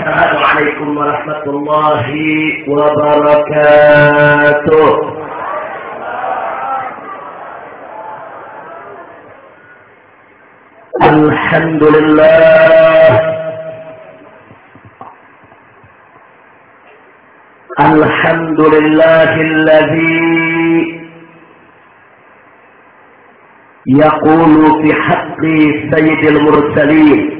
السلام عليكم ورحمة الله وبركاته. الحمد لله. الحمد لله الذي يقول في حق سيد المرسلين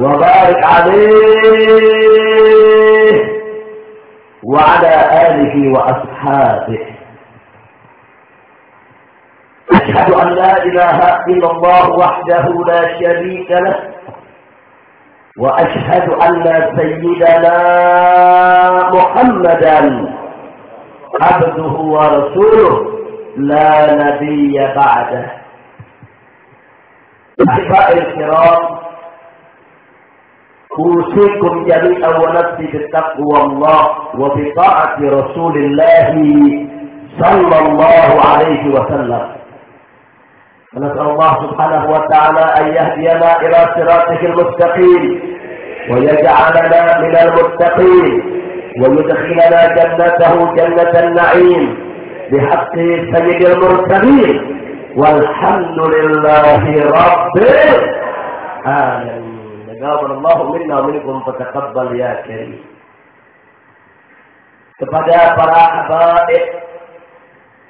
وبارك عليه وعلى آله وأصحابه. أشهد أن لا إله إلا الله وحده لا شريك له وأشهد أن سيدنا محمدا عبده ورسوله لا نبي بعده. أحبائي الكرام أوصيكم جميعا ونفسي بتقوى الله وبطاعة رسول الله صلى الله عليه وسلم. ونسأل الله سبحانه وتعالى أن يهدينا إلى صراطه المستقيم ويجعلنا من المتقين ويدخلنا جنته جنة النعيم بحق سيد المرسلين. والحمد لله رب العالمين. Taqabbal Allah minna wa minkum ya kari Kepada para habaib,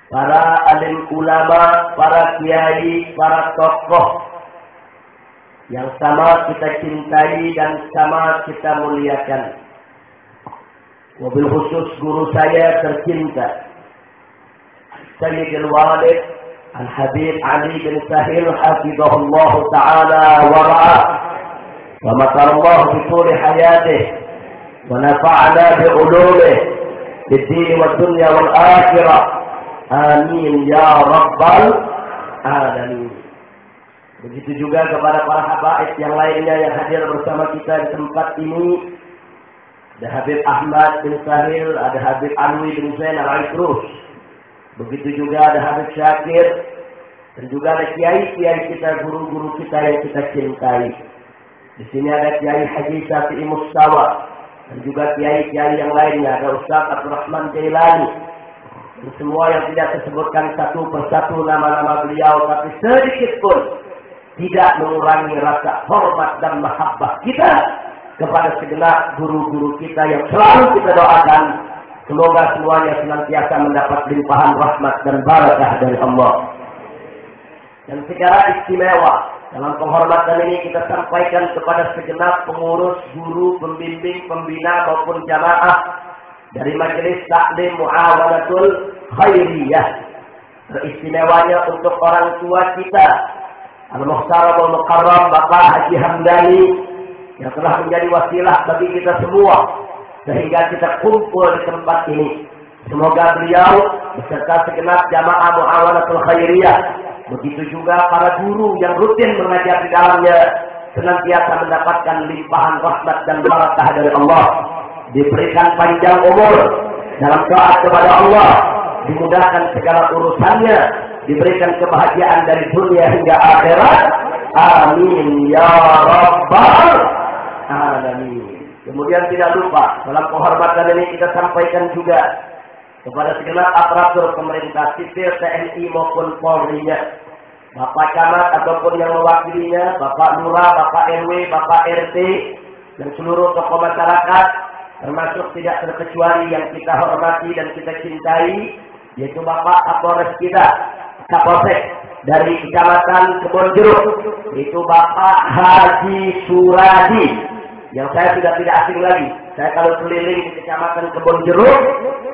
para alim ulama, para kiai, para tokoh yang sama kita cintai dan sama kita muliakan. Mobil khusus guru saya tercinta. Sayyidil Walid Al-Habib Ali bin Sahil Hafizahullah Ta'ala Wara'ah ومكر الله بطول حياته ونفعنا بعلومه في الدين والدنيا والآخرة آمين يا رب العالمين Begitu juga kepada para habaib yang lainnya yang hadir bersama kita di tempat ini. Ada Habib Ahmad bin Sahil, ada Habib Anwi bin Zain al-Aikrus. Begitu juga ada Habib Syakir. Dan juga ada kiai-kiai kita, guru-guru kita yang kita cintai. Di sini ada Kiai Haji Syafi'i Mustawa dan juga kiai-kiai yang lainnya. Ada Ustaz Abdurrahman Jailani. Dan semua yang tidak disebutkan satu persatu nama-nama beliau, tapi sedikit pun tidak mengurangi rasa hormat dan mahabbah kita kepada segenap guru-guru kita yang selalu kita doakan. Semoga semuanya senantiasa mendapat limpahan rahmat dan barakah dari Allah. Dan secara istimewa dalam penghormatan ini kita sampaikan kepada segenap pengurus, guru, pembimbing, pembina maupun jamaah dari Majelis Taklim Muawanatul Khairiyah. Teristimewanya untuk orang tua kita, Al-Muhtaram Al-Mukarram Bapak Haji Hamdani yang telah menjadi wasilah bagi kita semua sehingga kita kumpul di tempat ini. Semoga beliau beserta segenap jamaah Muawanatul Khairiyah Begitu juga para guru yang rutin mengajar di dalamnya senantiasa mendapatkan limpahan rahmat dan barakah dari Allah. Diberikan panjang umur dalam taat kepada Allah. Dimudahkan segala urusannya. Diberikan kebahagiaan dari dunia hingga akhirat. Amin. Ya Rabbal Alamin. Kemudian tidak lupa dalam penghormatan ini kita sampaikan juga kepada segenap aparatur pemerintah sipil TNI maupun Polri-nya. Bapak Camat ataupun yang mewakilinya, Bapak Lurah, Bapak RW, Bapak RT, dan seluruh tokoh masyarakat, termasuk tidak terkecuali yang kita hormati dan kita cintai, yaitu Bapak Kapolres kita, Kapolsek dari Kecamatan Kebon Jeruk, yaitu Bapak Haji Suradi, yang saya sudah tidak asing lagi. Saya kalau keliling di Kecamatan Kebon Jeruk,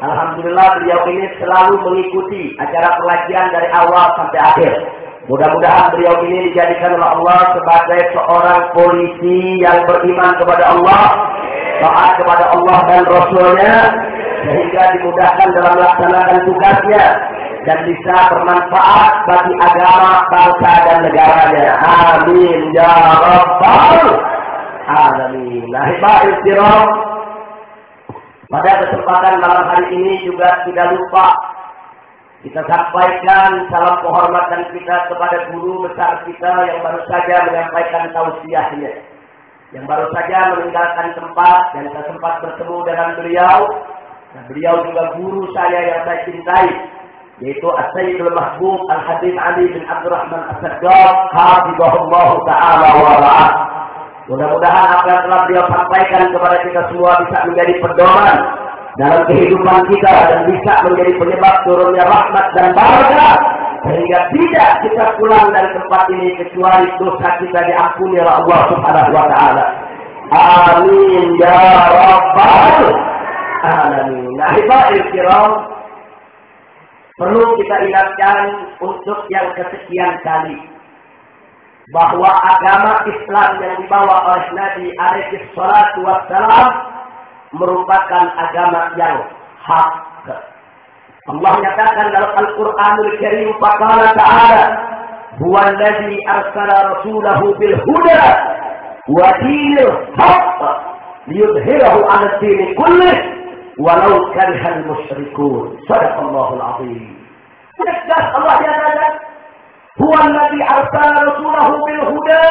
Alhamdulillah beliau ini selalu mengikuti acara pengajian dari awal sampai akhir. Mudah-mudahan beliau ini dijadikan oleh Allah sebagai seorang polisi yang beriman kepada Allah taat kepada Allah dan Rasulnya, sehingga dimudahkan dalam melaksanakan tugasnya, dan bisa bermanfaat bagi agama, bangsa, dan negaranya. Amin. Ya Rabbal Alamin. Nah. Pada kesempatan malam hari ini juga tidak lupa kita sampaikan salam kehormatan kita kepada guru besar kita yang baru saja menyampaikan tausiahnya. Yang baru saja meninggalkan tempat dan saya sempat bertemu dengan beliau. Dan beliau juga guru saya yang saya cintai. Yaitu As-Sayyidul Mahbub Al-Habib Ali bin Abdurrahman As-Sajjad. Habibahullah Ta'ala wa Mudah-mudahan apa yang telah beliau sampaikan kepada kita semua bisa menjadi pedoman dalam kehidupan kita dan bisa menjadi penyebab turunnya rahmat dan barakah sehingga tidak kita pulang dari tempat ini kecuali dosa kita diampuni oleh Allah Subhanahu wa taala. Amin ya rabbal alamin. Nah, kiram perlu kita ingatkan untuk yang kesekian kali bahwa agama Islam yang dibawa oleh Nabi alaihi salatu wassalam merupakan agama yang hak. Allah nyatakan dalam Al-Quranul Karim Fakala Ta'ala Huwa alladhi arsala rasulahu bil huda wa dinil haq liyudhirahu ala dini kullih walau karihal musyrikun. Sadaqallahul azim. Tegas Allah nyatakan Alladhi arsala rasulahu bil huda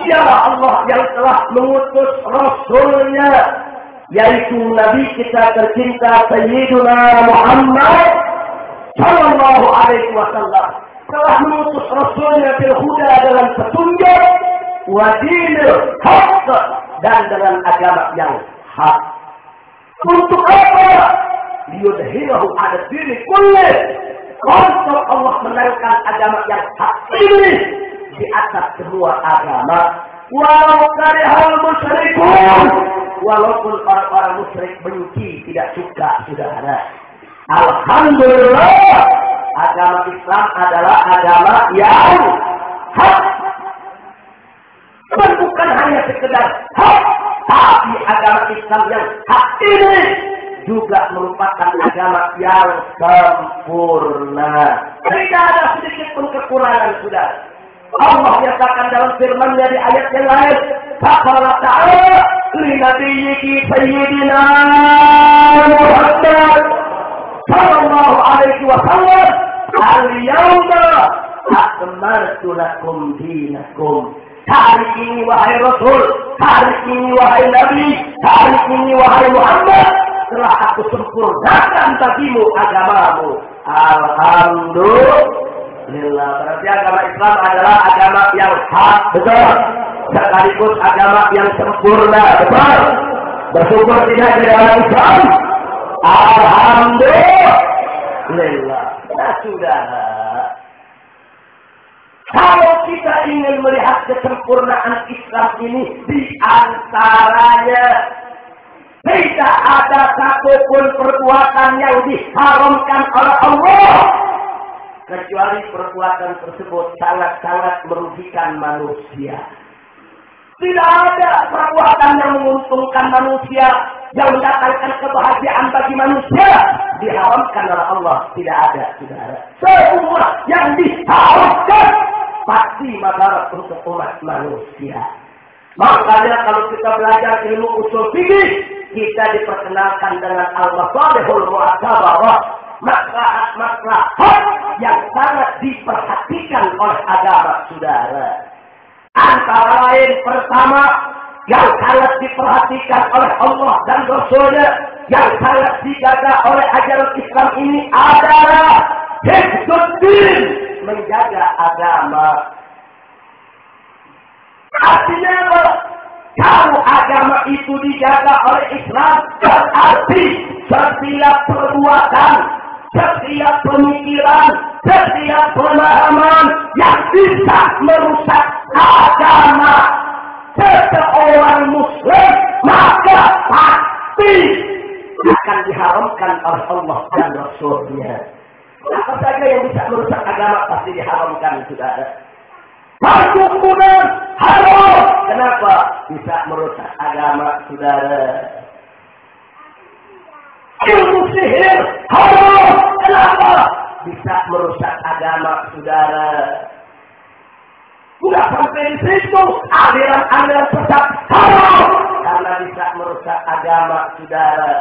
Dialah Allah yang telah mengutus Rasulnya yaitu Nabi kita tercinta Sayyiduna Muhammad Sallallahu Alaihi Wasallam telah mengutus Rasulnya bil huda dalam petunjuk wadil hak dan dengan agama yang hak. Untuk apa? Liyudhirahu ada diri kulit. Untuk Allah menaikkan agama yang hak ini di atas semua agama. Walau karihal musyrikun walaupun orang-orang musyrik benci, tidak suka, sudah ada. Alhamdulillah, agama Islam adalah agama yang hak. Bukan hanya sekedar hak, tapi agama Islam yang hak ini juga merupakan agama yang sempurna. Tidak ada sedikit pun kekurangan sudah. Allah nyatakan dalam firman dari ayat yang lain, "Faqala ta'ala li nabiyyiki sayyidina Muhammad sallallahu alaihi wasallam, "Al-yawma akmaltu lakum dinakum." Hari ini wahai Rasul, hari ini wahai Nabi, hari ini wahai Muhammad, telah aku sempurnakan bagimu agamamu. Alhamdulillah. Berarti agama Islam adalah agama yang hak, betul sekaligus agama yang sempurna. Betul? Bersyukur tidak di dalam Islam? Alhamdulillah. Nah, sudah. Kalau kita ingin melihat kesempurnaan Islam ini di antaranya tidak ada satupun perbuatan yang diharamkan oleh Allah kecuali perbuatan tersebut sangat-sangat merugikan manusia. Tidak ada perbuatan yang menguntungkan manusia, yang mendatangkan kebahagiaan bagi manusia. Diharamkan oleh Allah. Tidak ada, tidak ada. Semua yang diharamkan pasti madarat untuk umat manusia. Makanya kalau kita belajar ilmu usul fikih, kita diperkenalkan dengan al-masalihul mu'atabarah. Maslahat-maslahat yang sangat diperhatikan oleh agama saudara. Antara lain pertama yang sangat diperhatikan oleh Allah dan Rasulnya yang sangat dijaga oleh ajaran Islam ini adalah Hifzuddin menjaga agama. Artinya apa? Kalau agama itu dijaga oleh Islam berarti setiap perbuatan, setiap pemikiran, setiap pemahaman yang bisa merusak agama seseorang muslim maka pasti akan diharamkan oleh Allah dan Rasulnya. Apa saja yang bisa merusak agama pasti diharamkan, saudara. Perdukunan haram Kenapa bisa merusak agama saudara? Ilmu sihir haram. Kenapa bisa merusak agama saudara? Sudah sampai di situ aliran-aliran sesat haram karena bisa merusak agama saudara.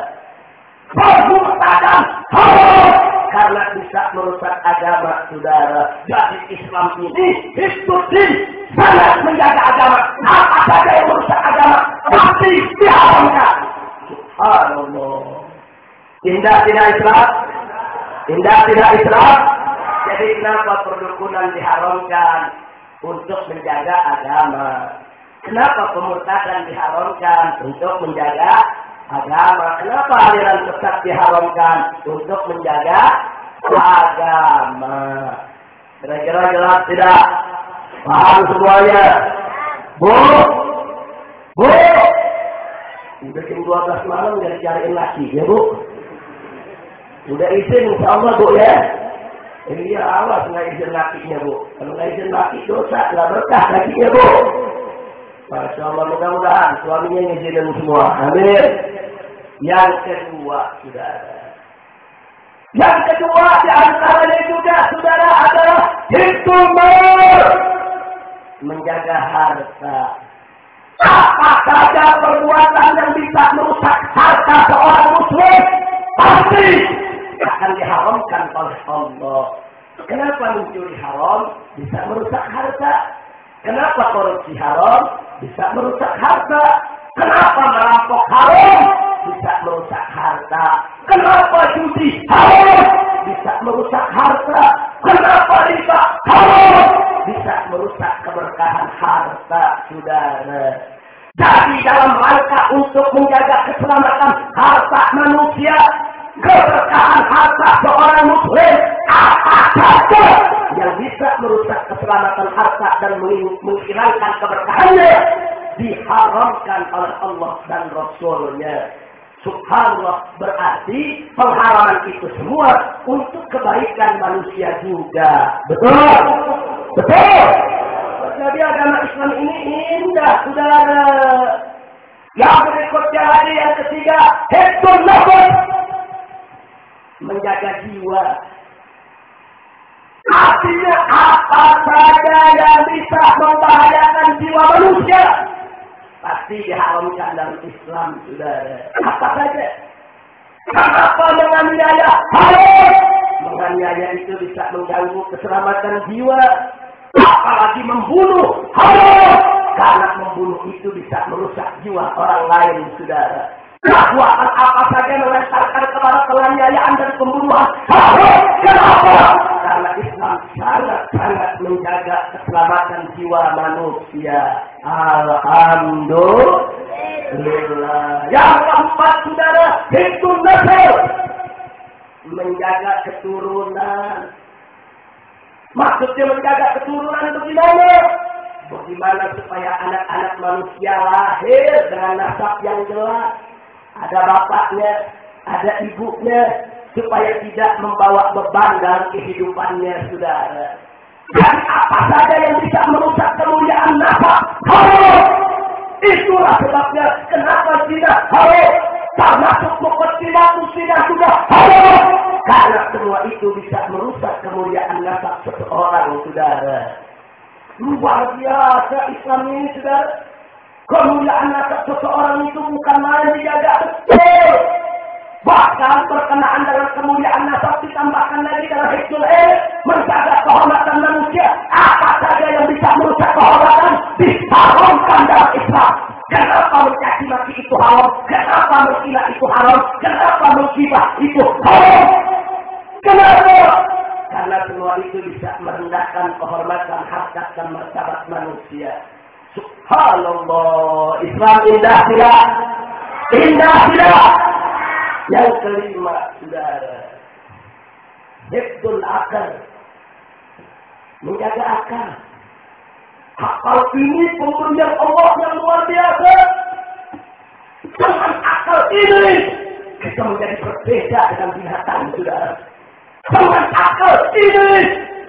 Perbuatan haram karena bisa merusak agama saudara. Jadi Islam ini historis sangat menjaga agama. Apa saja yang merusak agama pasti diharamkan. Subhanallah. Indah tidak Islam? Indah tidak Islam? Jadi kenapa perdukunan diharamkan? Untuk menjaga agama. Kenapa pemurtadan diharamkan? Untuk menjaga agama. Kenapa aliran sesat diharamkan untuk menjaga agama? Kira-kira jelas tidak? Paham semuanya? Bu? Bu? Udah jam 12 malam udah dicariin lagi ya bu? Udah izin insya Allah bu ya? Iya awas nggak izin lakinya bu. Kalau nggak izin laki dosa nggak berkah lakinya bu. Masya Allah mudah-mudahan suaminya ngizinin semua. Amin. Yang kedua, saudara. Yang kedua di antaranya juga, saudara, adalah hikmah menjaga harta. Apa saja perbuatan yang bisa merusak harta seorang muslim, pasti akan diharamkan oleh Allah. Kenapa mencuri haram bisa merusak harta? Kenapa korupsi haram bisa merusak harta? Kenapa merampok haram bisa merusak harta? Kenapa judi haram bisa merusak harta? Kenapa riba haram bisa merusak keberkahan harta, saudara? Jadi dalam rangka untuk menjaga keselamatan harta manusia, keberkahan harta seorang muslim, apa saja yang bisa merusak keselamatan harta dan menghilangkan keberkahannya, diharamkan oleh Allah dan Rasulnya. Subhanallah berarti pengharaman itu semua untuk kebaikan manusia juga. Betul? Betul? Jadi agama Islam ini indah, saudara. Yang berikutnya lagi yang ketiga, hektur nafas. Menjaga jiwa. Artinya apa saja yang bisa membahayakan jiwa manusia pasti diharamkan dalam Islam, saudara. Apa saja? Kenapa menganiaya? Harus! Menganiaya itu bisa mengganggu keselamatan jiwa. Apalagi membunuh. Harus! Karena membunuh itu bisa merusak jiwa orang lain, saudara. Perbuatan apa saja melemparkan kepada penganiayaan dan pembunuhan. Kenapa? Karena Islam sangat-sangat menjaga keselamatan jiwa manusia. Alhamdulillah. Yang keempat, saudara, itu nasir. Menjaga keturunan. Maksudnya menjaga keturunan bagaimana? Bagaimana supaya anak-anak manusia lahir dengan nasab yang jelas. Ada bapaknya, ada ibunya, supaya tidak membawa beban dalam kehidupannya, saudara. Dan apa saja yang bisa merusak kemuliaan nasab, harus. Itulah sebabnya kenapa tidak harus. Termasuk mukadimatu tidak sudah harus. Karena semua itu bisa merusak kemuliaan nasab seseorang, saudara. Luar biasa Islam ini, saudara. Kemuliaan nasab seseorang itu bukan main dijaga betul. Bahkan berkenaan dengan kemuliaan nasab ditambahkan lagi dalam hikmul ilm menjaga kehormatan manusia. Apa saja yang bisa merusak kehormatan diharamkan dalam Islam. Kenapa mencaci maki itu haram? Kenapa menghina itu haram? Kenapa menghibah itu haram? Kenapa? Karena semua itu bisa merendahkan kehormatan harkat dan martabat manusia. Subhanallah. Islam indah tidak? Indah tidak? Yang kelima, saudara. Hibdul akal. Menjaga akal. Akal ini pemberian Allah yang luar biasa. Dengan akal ini, kita menjadi berbeda dengan binatang, saudara. Dengan akal ini,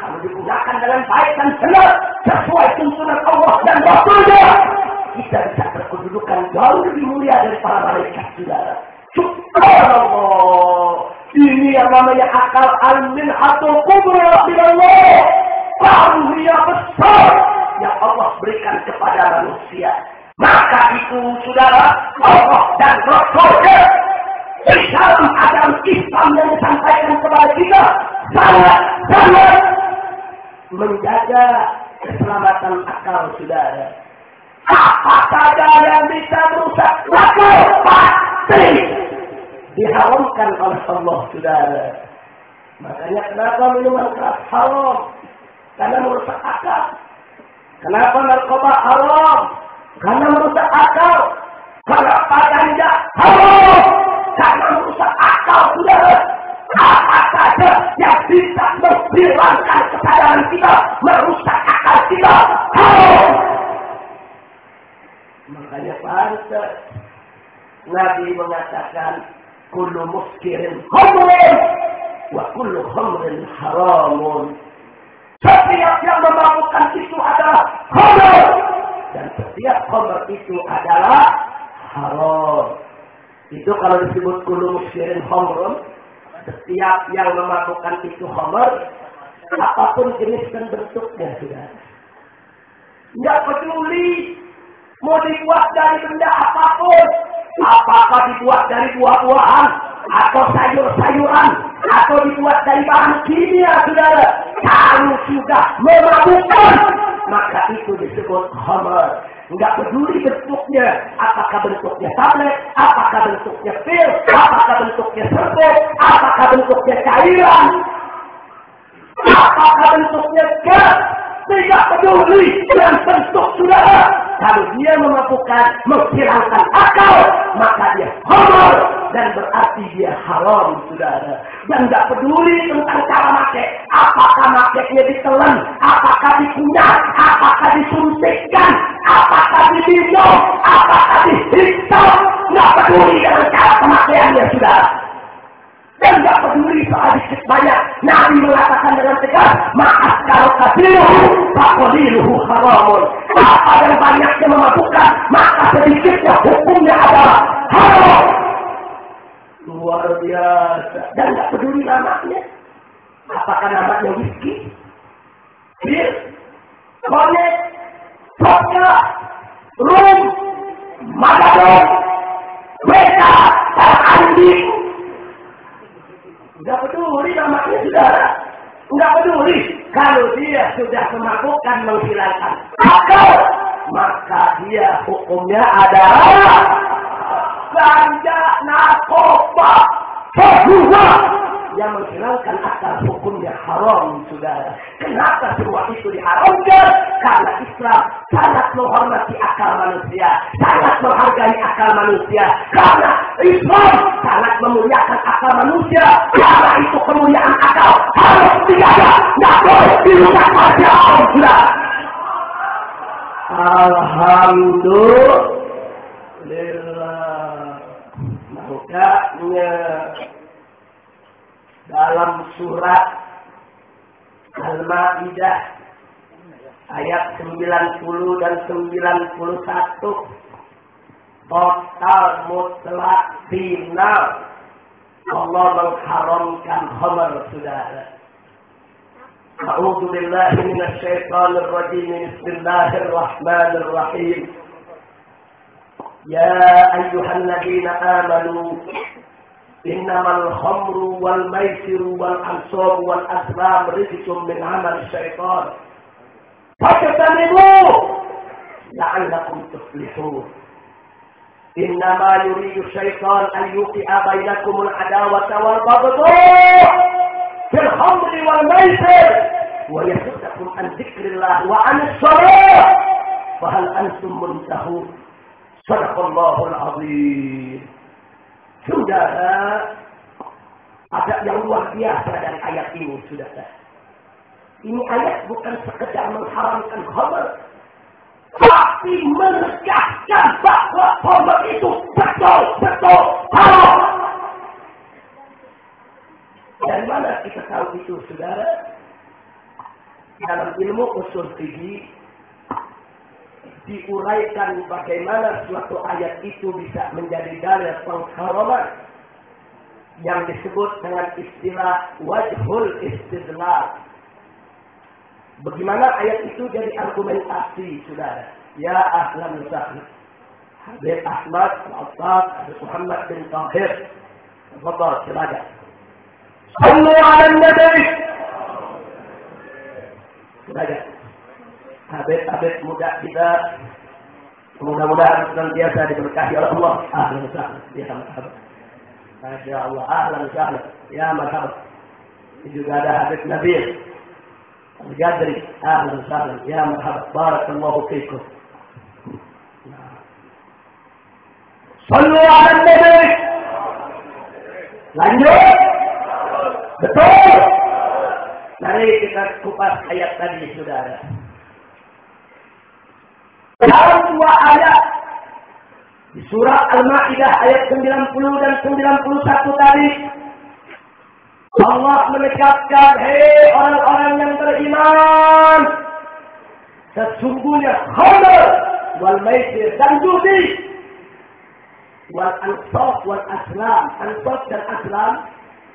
kalau digunakan dengan baik dan benar, sesuai tuntunan Allah dan Rasulnya, kita bisa berkedudukan jauh lebih mulia dari para malaikat saudara. Subhanallah. Ini yang namanya akal al-min atau kubra Allah. Karunia besar yang Allah berikan kepada manusia. Maka itu saudara Allah dan Rasulnya di dalam agama Islam yang disampaikan kepada kita sangat sangat menjaga keselamatan akal saudara. Apa saja yang bisa merusak akal pasti diharamkan oleh Allah saudara. Makanya kenapa minuman keras haram? Karena merusak akal. Kenapa narkoba haram? Karena merusak akal. Kenapa ganja haram? Karena merusak akal saudara. Apa saja yang bisa menghilangkan kesadaran kita, merusak akal kita, haram. Makanya pantas Nabi mengatakan kullu muskirin khamrin wa kullu khamrin haramun. Setiap yang memabukkan itu adalah khamr dan setiap khamr itu adalah haram. Itu kalau disebut kullu muskirin khamrun, setiap yang memabukkan itu khamr, apa pun jenis dan bentuknya sudah. Tidak peduli Mau dibuat dari benda apa pun. Apakah dibuat dari buah-buahan. Atau sayur-sayuran. Atau dibuat dari bahan kimia, saudara. Kalau sudah memabukkan. Maka itu disebut homer. Enggak peduli bentuknya. Apakah bentuknya tablet. Apakah bentuknya pil. Apakah bentuknya serbuk. Apakah bentuknya cairan. Apakah bentuknya gas. Tidak peduli dengan bentuk saudara. Kalau dia memabukkan, menghilangkan akal, maka dia haram dan berarti dia haram, saudara. Dan tidak peduli tentang cara make. Apakah makainya ditelan, apakah dikunyah, apakah disuntikkan, apakah diminum, apakah dihitam. Tidak peduli dengan cara pemakaiannya, saudara. Dan tidak peduli soal dikit banyak. Nabi mengatakan dengan tegas, maaf kalau kasiruhu, fakodiluhu haramun. Apa yang banyaknya memabukkan, maka sedikitnya hukumnya adalah haram. Luar biasa. Dan tidak peduli namanya. Apakah namanya whisky? Bir? Konek? Vodka? Rum? Magadon? Beta? Terandi? Enggak peduli namanya saudara. Enggak peduli. Kalau dia sudah memabukkan menghilangkan akal, maka dia hukumnya adalah ganja narkoba semua yang menghilangkan akal hukumnya haram, saudara. Kenapa semua itu diharamkan? Karena Islam sangat menghormati akal manusia, sangat menghargai akal manusia. Karena Islam sangat memuliakan akal manusia. Karena itu kemuliaan akal harus dijaga, tidak boleh dirusak pada Allah. Alhamdulillah. Makanya dalam surat Al-Maidah ayat 90 dan 91 total mutlak final Allah mengharamkan khamar saudara. أعوذ بالله من الشيطان الرجيم بسم الله الرحمن الرحيم يا أيها الذين آمنوا إنما الخمر والميسر والأنصاب والأزلام رجس من عمل الشيطان. فاجتنبوه لعلكم تفلحون. إنما يريد الشيطان أن يوقع بينكم العداوة والبغضاء في الخمر والميسر ويصدكم عن ذكر الله وعن الصلاة. فهل أنتم منتهون؟ صدق الله العظيم. Saudara, ada yang luar biasa dari ayat ini, saudara. Ini ayat bukan sekedar mengharamkan khamr, tapi menegaskan bahwa khamr itu betul-betul haram. Dari mana kita tahu itu, saudara? Dalam ilmu usul fikih diuraikan bagaimana suatu ayat itu bisa menjadi dalil pengharaman yang disebut dengan istilah wajhul istidlal. Bagaimana ayat itu jadi argumentasi, saudara? Ya ahlan sahlan. Habib Ahmad Habib Muhammad bin Tahir. Tafadhal, silakan. Sallu ala nabi. Habib-habib muda kita mudah-mudahan senantiasa diberkahi oleh Allah. Ahlan sahlan. Ya Allah. Ahlan sahlan. Ya marhaban. Juga ada Habib Nabil. Al-Jadri. Ahlan sahlan. Ya marhaban. Barakallahu fikum. Sallu ala nabi. Lanjut. Betul. Mari kita kupas ayat tadi, saudara. Dalam dua ayat di surah Al-Maidah ayat 90 dan 91 tadi Allah menegaskan, hei orang-orang yang beriman, sesungguhnya khamr wal maisir dan judi wal ansab wal aslam. Ansab dan aslam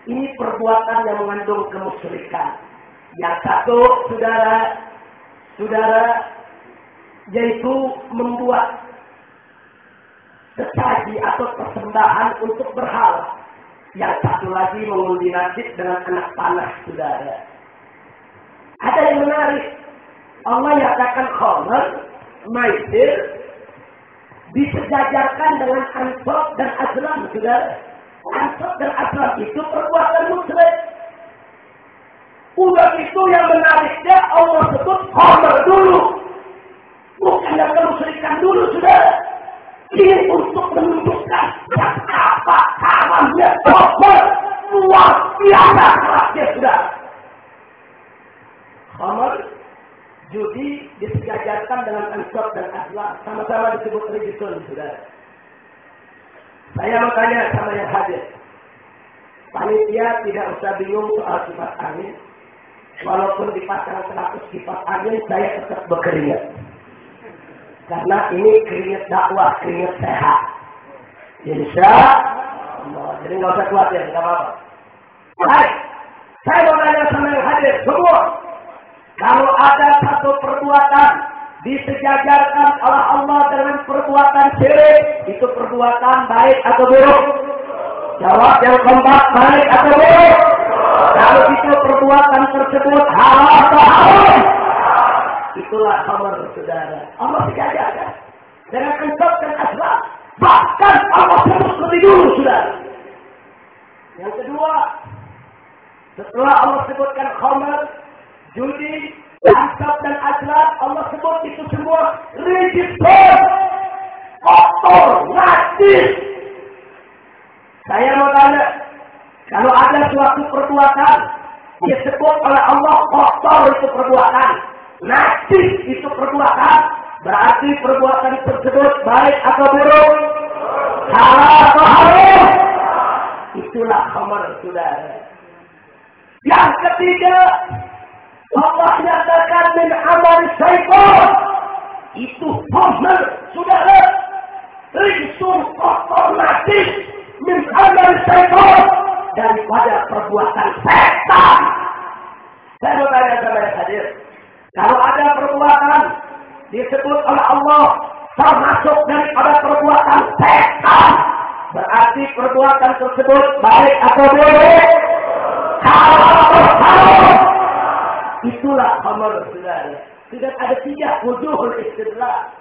ini perbuatan yang mengandung kemusyrikan. Yang satu, saudara, saudara, yaitu membuat sesaji atau persembahan untuk berhala. Yang satu lagi mengundi nasib dengan anak panah, saudara. Ada yang menarik. Allah nyatakan khomer, maisir, disejajarkan dengan ansop dan aslam, saudara. Ansop dan aslam itu perbuatan musyrik. Udah itu yang menariknya Allah sebut khomer dulu. Bukan kemusyrikan dulu, saudara. Ini untuk menunjukkan yang apa haramnya khomer luar biasa kerasnya, saudara. Khomer judi disejajarkan dengan ansor dan aslam sama-sama disebut rijisun saudara. Saya mau tanya sama yang hadir. Panitia tidak usah bingung soal sifat angin. Walaupun dipasang 100 sifat angin, saya tetap berkeringat. Karena ini keringat dakwah, keringat sehat. Insya Allah. Jadi nggak usah khawatir, nggak apa-apa. Hai, saya mau tanya sama yang hadir, semua. Kalau ada satu perbuatan disejajarkan oleh Allah dengan perbuatan syirik, itu perbuatan baik atau buruk? Jawab yang keempat, baik atau buruk? Kalau itu perbuatan tersebut halal atau haram? Itulah kamar saudara. Allah sejajarkan. Dengan ansab dan asbab. Bahkan Allah sebut lebih dulu, saudara. Yang kedua, setelah Allah sebutkan khamar, judi, ansab dan aslat, Allah sebut itu semua rijistun, kotor, najis. Saya mau tanya, kalau ada suatu perbuatan disebut oleh Allah kotor itu perbuatan, najis itu perbuatan, berarti perbuatan tersebut baik atau buruk, halal atau haram. Itulah khamar saudara. Yang ketiga, Allah nyatakan min amal syaitan. Itu khamar saudara. Rizun kotor najis min amal syaitan. Daripada perbuatan setan. Saya mau tanya sama yang hadir. Kalau ada perbuatan disebut oleh Allah termasuk daripada perbuatan setan. Berarti perbuatan tersebut baik atau buruk? Haram Itulah kamar. Sudah ada tiga wujuhul istidlal.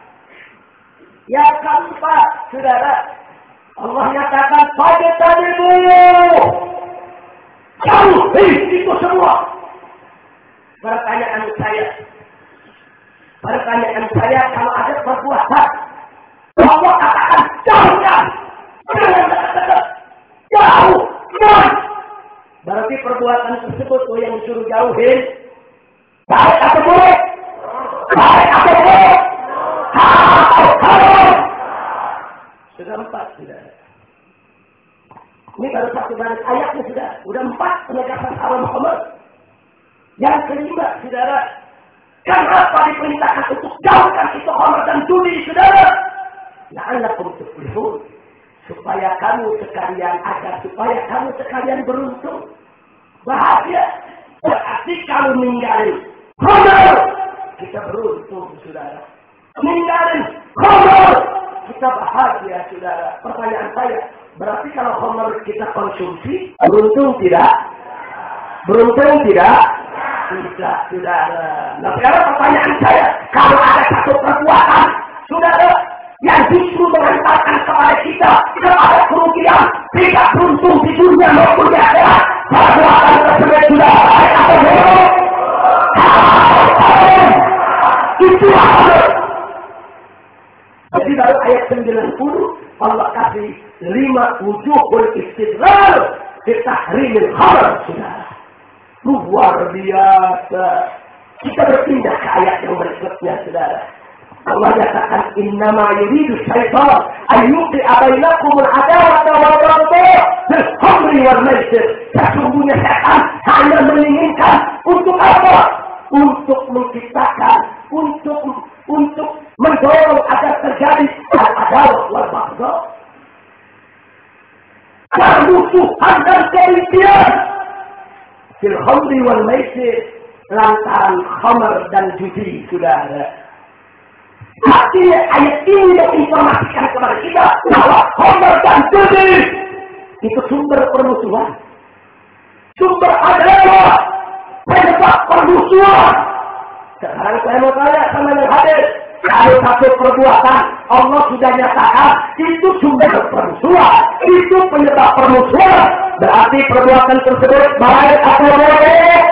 Yang keempat, saudara. Allah nyatakan, pada tadi Jauhi itu semua. Pertanyaan saya. Pertanyaan saya, kalau ada perbuatan. Allah katakan. Jauh. Jauh. Berarti perbuatan tersebut oh, yang disuruh jauhin. Baik atau buruk? Baik atau buruk? Haram. Sudah empat, sudah. Ini baru satu baris ayatnya sudah. Sudah empat penegasan haram Muhammad. Yang kelima, saudara. Kenapa diperintahkan untuk jauhkan itu homer dan judi, saudara? La'allakum tuflihun. Supaya kamu sekalian agar supaya kamu sekalian beruntung. Bahagia. Berarti kalau ninggalin homer, kita beruntung, saudara. Ninggalin homer, kita bahagia, saudara. Pertanyaan saya, berarti kalau homer kita konsumsi, beruntung tidak? Beruntung tidak? Tidak, saudara. Nah sekarang pertanyaan saya, kalau ada satu perbuatan, saudara, yang justru mengantarkan kepada kita kepada kerugian, tidak beruntung di dunia maupun di akhirat, perbuatan tersebut sudah baik atau buruk? Itu Jadi dari ayat 90 Allah kasih lima wujudul istidlal ditahrimil khabar saudara. Luar biasa. Kita berpindah ke ayat yang berikutnya, saudara. Allah katakan innama yuridu syaitan an yuqi'a bainakumul adawata wal baghdha fil khamri wal maisir. Sesungguhnya setan hanya menginginkan untuk apa? Untuk menciptakan, untuk untuk mendorong agar terjadi al-adawah wal baghdha. Permusuhan dan kebencian fil khamri wal maisir lantaran khamar dan judi sudah ada. Artinya ayat ini menginformasikan kepada kita bahwa khamar dan judi itu sumber permusuhan. Sumber adalah penyebab permusuhan. Sekarang saya mau tanya sama yang hadir. Kalau satu perbuatan Allah sudah nyatakan itu sumber permusuhan, itu penyebab permusuhan. Berarti perbuatan tersebut baik atau buruk?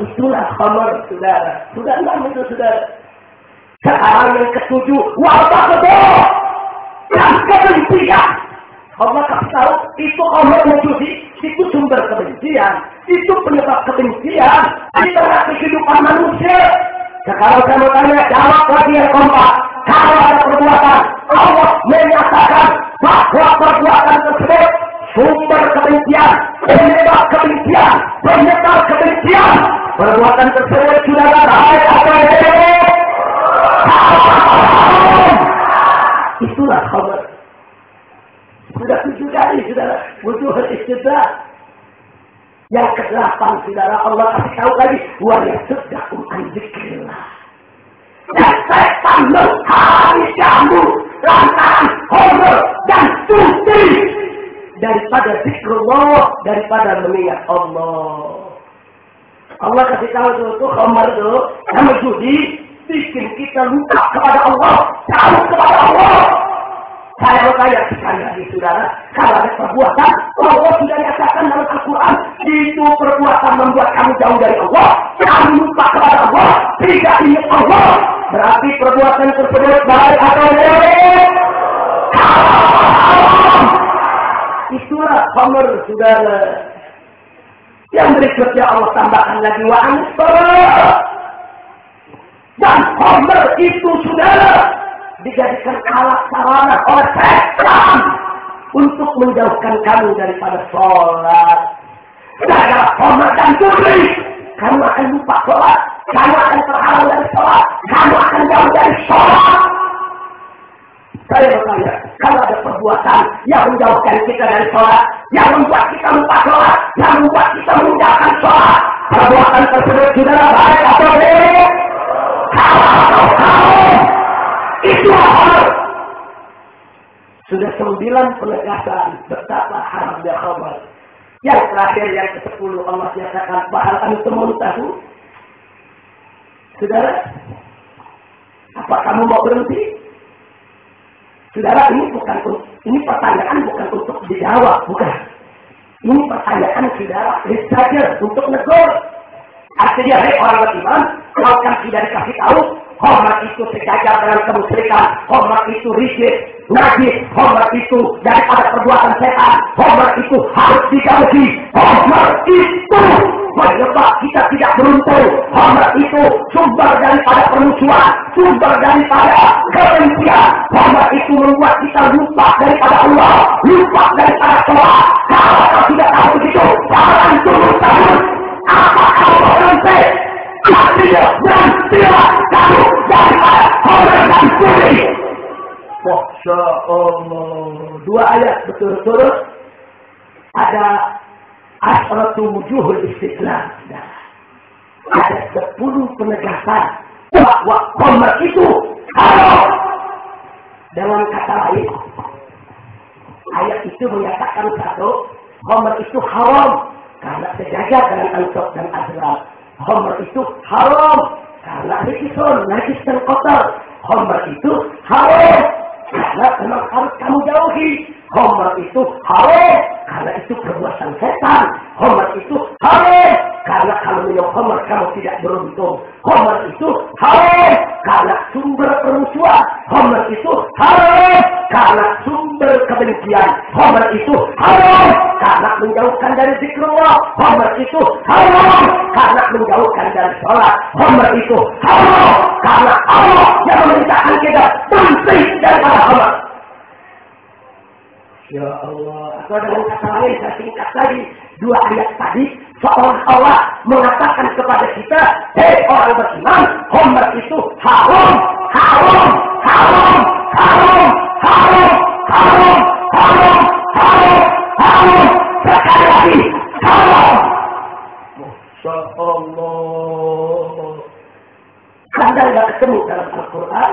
Itulah khamar saudara. Sudah enam itu saudara. Sekarang yang ketujuh, wabah betul. Yang kebencian. Allah kasih tahu, itu khamar menjudi, itu sumber kebencian. Itu penyebab kebencian di tengah kehidupan manusia. Sekarang saya mau tanya, jawab lagi yang kompak. Kalau ada perbuatan, Allah menyatakan bahwa perbuatan tersebut sumber kebencian, penyebab kebencian, penyebab kebencian. Perbuatan tersebut sudah baik atau buruk? Itulah khabar. Sudah tujuh kali, saudara. Butuh istidrak. Yang ke-8, saudara, Allah kasih tahu lagi. Wa yasuddakum an zikrillah. Dan setan mengharis kamu lantaran horor dan suci daripada zikrullah, daripada mengingat Allah. Allah kasih tahu tuh, tuh khamar tuh, nama judi, bikin kita lupa kepada Allah, jauh kepada Allah. Saya tanya sekali lagi saudara, kalau ada perbuatan, Allah sudah nyatakan dalam Al-Quran, itu perbuatan membuat kamu jauh dari Allah, kamu lupa kepada Allah, tidak ingat Allah, berarti perbuatan tersebut baik atau buruk? Itulah khamar saudara. Yang berikutnya Allah tambahkan lagi wa Dan khamar itu saudara dijadikan alat sarana oleh setan untuk menjauhkan kamu daripada sholat. Gara dan judi, kamu akan lupa sholat, kamu akan terhalang dari sholat, kamu akan jauh dari sholat. Saya bertanya, kalau ada perbuatan yang menjauhkan kita dari sholat, yang membuat kita lupa sholat, yang membuat kita meninggalkan sholat, perbuatan tersebut sudah baik atau buruk? Kalau kamu itu hal. Sudah sembilan penegasan betapa haramnya khabar. Yang terakhir yang ke sepuluh Allah nyatakan bahal antum tahu. Saudara, apa kamu mau berhenti? Saudara, ini bukan ini pertanyaan bukan untuk dijawab, bukan. Ini pertanyaan saudara, saja untuk negor. Artinya, hei orang beriman, kau kan tidak dikasih tahu, hormat itu sejajar dengan kemusyrikan, hormat itu rigid, najis, hormat itu daripada perbuatan setan, hormat itu harus dijauhi, hormat itu menyebab kita tidak beruntung, hormat itu sumber daripada permusuhan, sumber daripada kebencian, hormat itu membuat kita lupa daripada Allah, lupa daripada sholat. Kalau kau tidak tahu begitu, jangan turun tahun kau Dua ayat betul-betul ada asratu wujuhul istiqlal. Ada sepuluh penegasan bahwa komer itu haram. Dalam kata lain, ayat itu menyatakan satu, komer itu haram karena sejajar dengan antok dan azram. Homer itu haram karena rikisun, najis dan kotor. Homer itu haram karena memang harus kamu jauhi. Homer itu haram karena itu perbuatan setan. Homer itu haram karena kalau minum homer kamu tidak beruntung. Homer itu haram karena sumber permusuhan. Homer itu haram karena sumber kebencian. Homer itu haram karena menjauhkan dari zikrullah. Homer itu haram karena menjauhkan dari sholat. Homer itu haram karena Allah yang memerintahkan kita berhenti daripada homer. Ya Allah, atau dengan kata lain saya singkat lagi dua ayat tadi seolah Allah mengatakan kepada kita, hei orang beriman, Homer itu haram, haram, haram, haram, haram, haram, haram, haram, haram, sekali lagi, haram. Masya Allah. Anda nggak ketemu dalam Al-Quran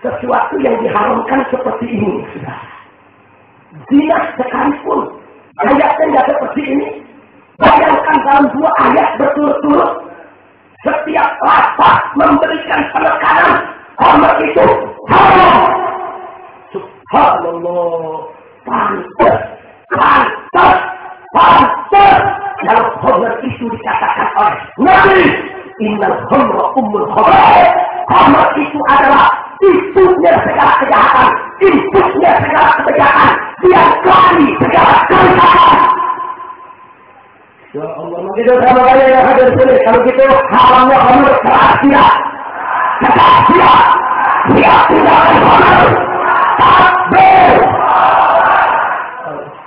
sesuatu yang diharamkan seperti ini, sudah. Zina sekalipun. Ayatnya tidak seperti ini. Bayangkan dalam dua ayat berturut-turut. Setiap lapas memberikan penekanan. Homer itu haram. Subhanallah. Pantas. Pantas. Pantas. Kalau Homer itu dikatakan oleh Nabi. Innal Homer umul Homer. Homer itu adalah ibunya segala kejahatan. Ibunya segala kejahatan dia kali segala kerusakan. Ya Allah, begitu sama kali yang hadir sini. Kalau gitu, haramnya kamu keras dia. Keras tidak.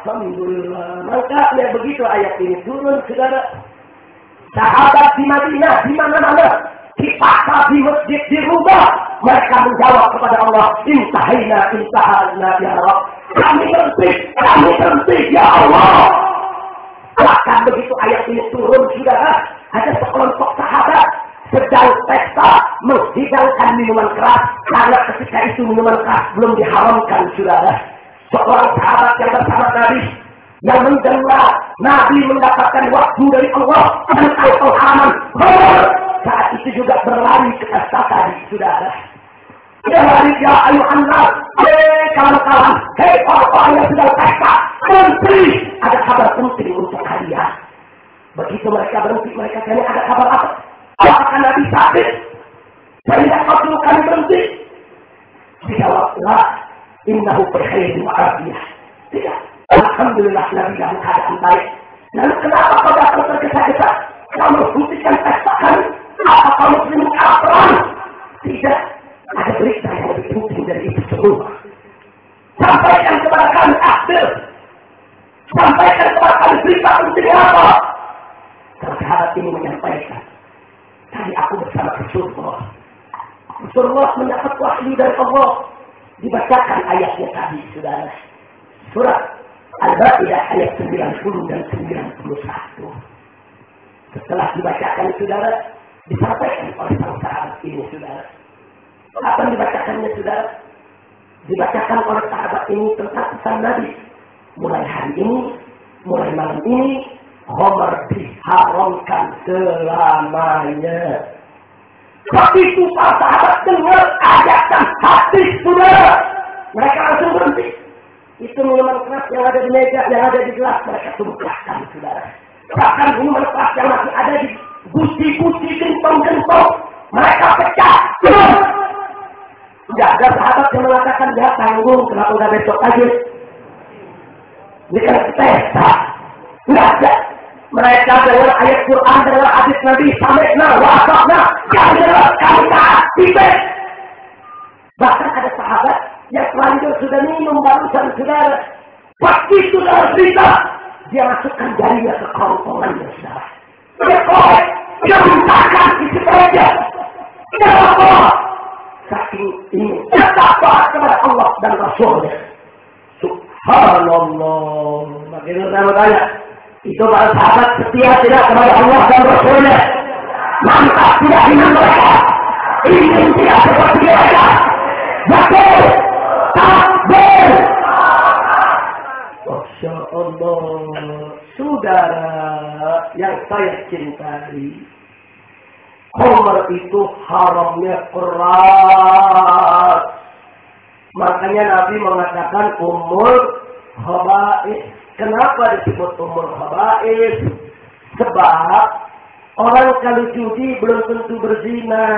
Alhamdulillah. Maka ya begitu ayat ini turun, saudara. Sahabat di Madinah, di mana-mana. Di pasar, di masjid, di rumah mereka menjawab kepada Allah, Intahina, intahina, ya Allah. Kami berhenti, kami berhenti, ya Allah. Bahkan begitu ayat ini turun, saudara, ada sekelompok sahabat sedang pesta menghidangkan minuman keras karena ketika itu minuman belum diharamkan saudara seorang sahabat yang bersama Nabi yang mendengar Nabi mendapatkan waktu dari Allah tentang penghaman saat itu juga berlari ke pesta tadi saudara Ya ya ayuhan nas. Hei kawan-kawan. Hei orang-orang yang sedang pesta. Menteri. Ada kabar penting untuk kalian. Begitu mereka berhenti, mereka tanya ada kabar apa? Apakah Nabi sakit? Sehingga waktu kami berhenti. Dijawablah. Innahu berkhairu arabiyah. Tidak. Alhamdulillah Nabi dalam keadaan baik. Lalu kenapa kau datang tergesa-gesa? Kamu hentikan pesta kami? Apa kamu muslim perang? Tidak. Ada berita yang lebih penting dari itu semua. Sampaikan kepada kami akhir. Sampaikan kepada kami berita penting apa? Sahabat ini menyampaikan. Tadi aku bersama Rasulullah. Rasulullah mendapat wahyu dari Allah. Dibacakan ayatnya tadi, saudara. Surat Al-Ba'idah ayat 90 dan 91. Setelah dibacakan, saudara, disampaikan oleh sang sahabat ini, saudara. Apa dibacakannya sudah dibacakan oleh sahabat ini tentang pesan Nabi. Mulai hari ini, mulai malam ini, Homer diharamkan selamanya. Tapi para sahabat dengar ayat dan hati sudah. Mereka langsung berhenti. Itu minuman keras yang ada di meja, yang ada di gelas, mereka tumpahkan, saudara. Bahkan minuman keras yang masih ada di busi-busi gentong-gentong, mereka pecah. Tidak ada sahabat yang mengatakan, ya tanggung, kenapa udah besok aja. Ini kan pesta. Tidak ada. Mereka dengar ayat Quran, dengar hadis Nabi, sampai wasakna, yang dengar kami taat, Bahkan ada sahabat yang telanjur sudah minum barusan saudara. Pasti sudah cerita. Dia masukkan jarinya ke kerongkongannya saudara. Dia korek, dia mintakan isi aja. Dia apa? saking ingin bertakwa kepada Allah dan Rasulnya. Subhanallah. Makin saya bertanya, itu para sahabat setia tidak kepada Allah dan Rasulnya. Mantap tidak dengan mereka. Ingin tidak seperti mereka. Betul. Takbir. Masya Allah. Saudara yang saya cintai. Homer itu haramnya keras. Makanya Nabi mengatakan umur habais. Kenapa disebut umur habais? Sebab orang kalau judi belum tentu berzina.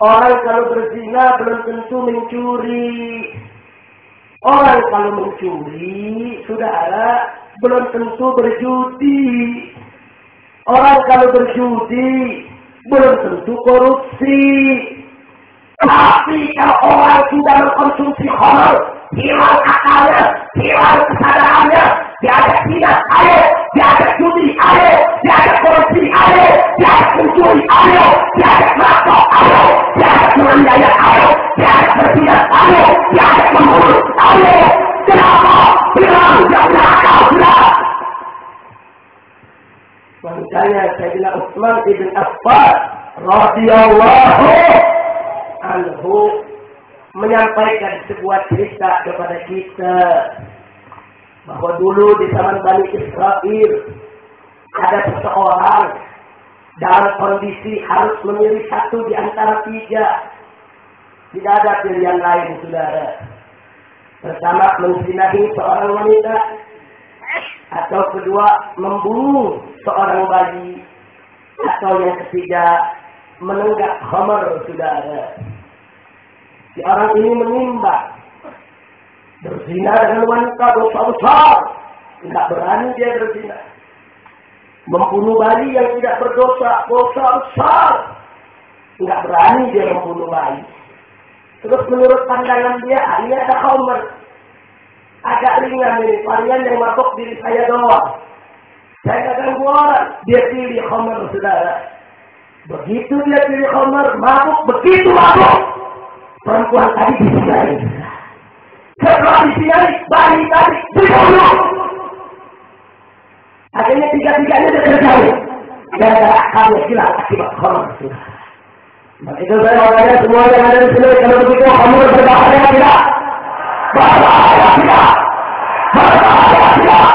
Orang kalau berzina belum tentu mencuri. Orang kalau mencuri, saudara, belum tentu berjudi. Orang kalau berjudi, belum tentu korupsi. Tapi kalau orang sudah mengkonsumsi khamr, hilang akalnya, hilang kesadarannya, diajak zina, ayo, diajak judi, ayo, diajak korupsi, ayo, diajak mencuri, ayo, diajak merampok, ayo, diajak menganiaya, ayo, diajak berzina, ayo, diajak membunuh, ayo. Kenapa? Bilang, jangan akal, bilang. Makanya saya bilang Utsman ibn Affan radhiyallahu anhu menyampaikan sebuah cerita kepada kita bahwa dulu di zaman Bani Israel ada seseorang dalam kondisi harus memilih satu di antara tiga. Tidak ada pilihan lain, saudara. Pertama, menzinahi seorang wanita. Atau kedua, membunuh seorang bayi. Atau yang ketiga, menenggak khamar, saudara. Si orang ini menimbang. Berzina dengan wanita dosa besar. Tidak berani dia berzina. Membunuh bayi yang tidak berdosa, dosa besar. Tidak berani dia membunuh bayi. Terus menurut pandangan dia, ini ada khamar. Agak ringan ini, varian yang masuk diri saya doang. Saya ganggu orang. Dia pilih khamar, saudara. Begitu dia pilih khamar, mabuk, begitu mabuk. Perempuan tadi disinari. Setelah disinari, bayi tadi dibunuh. Akhirnya tiga-tiganya terjauh. Gara-gara kamu hilang akibat saudara. Maka itu saya mau tanya semua yang ada di sini, kalau begitu kamu berbahaya tidak? Berbahaya tidak? Berbahaya tidak?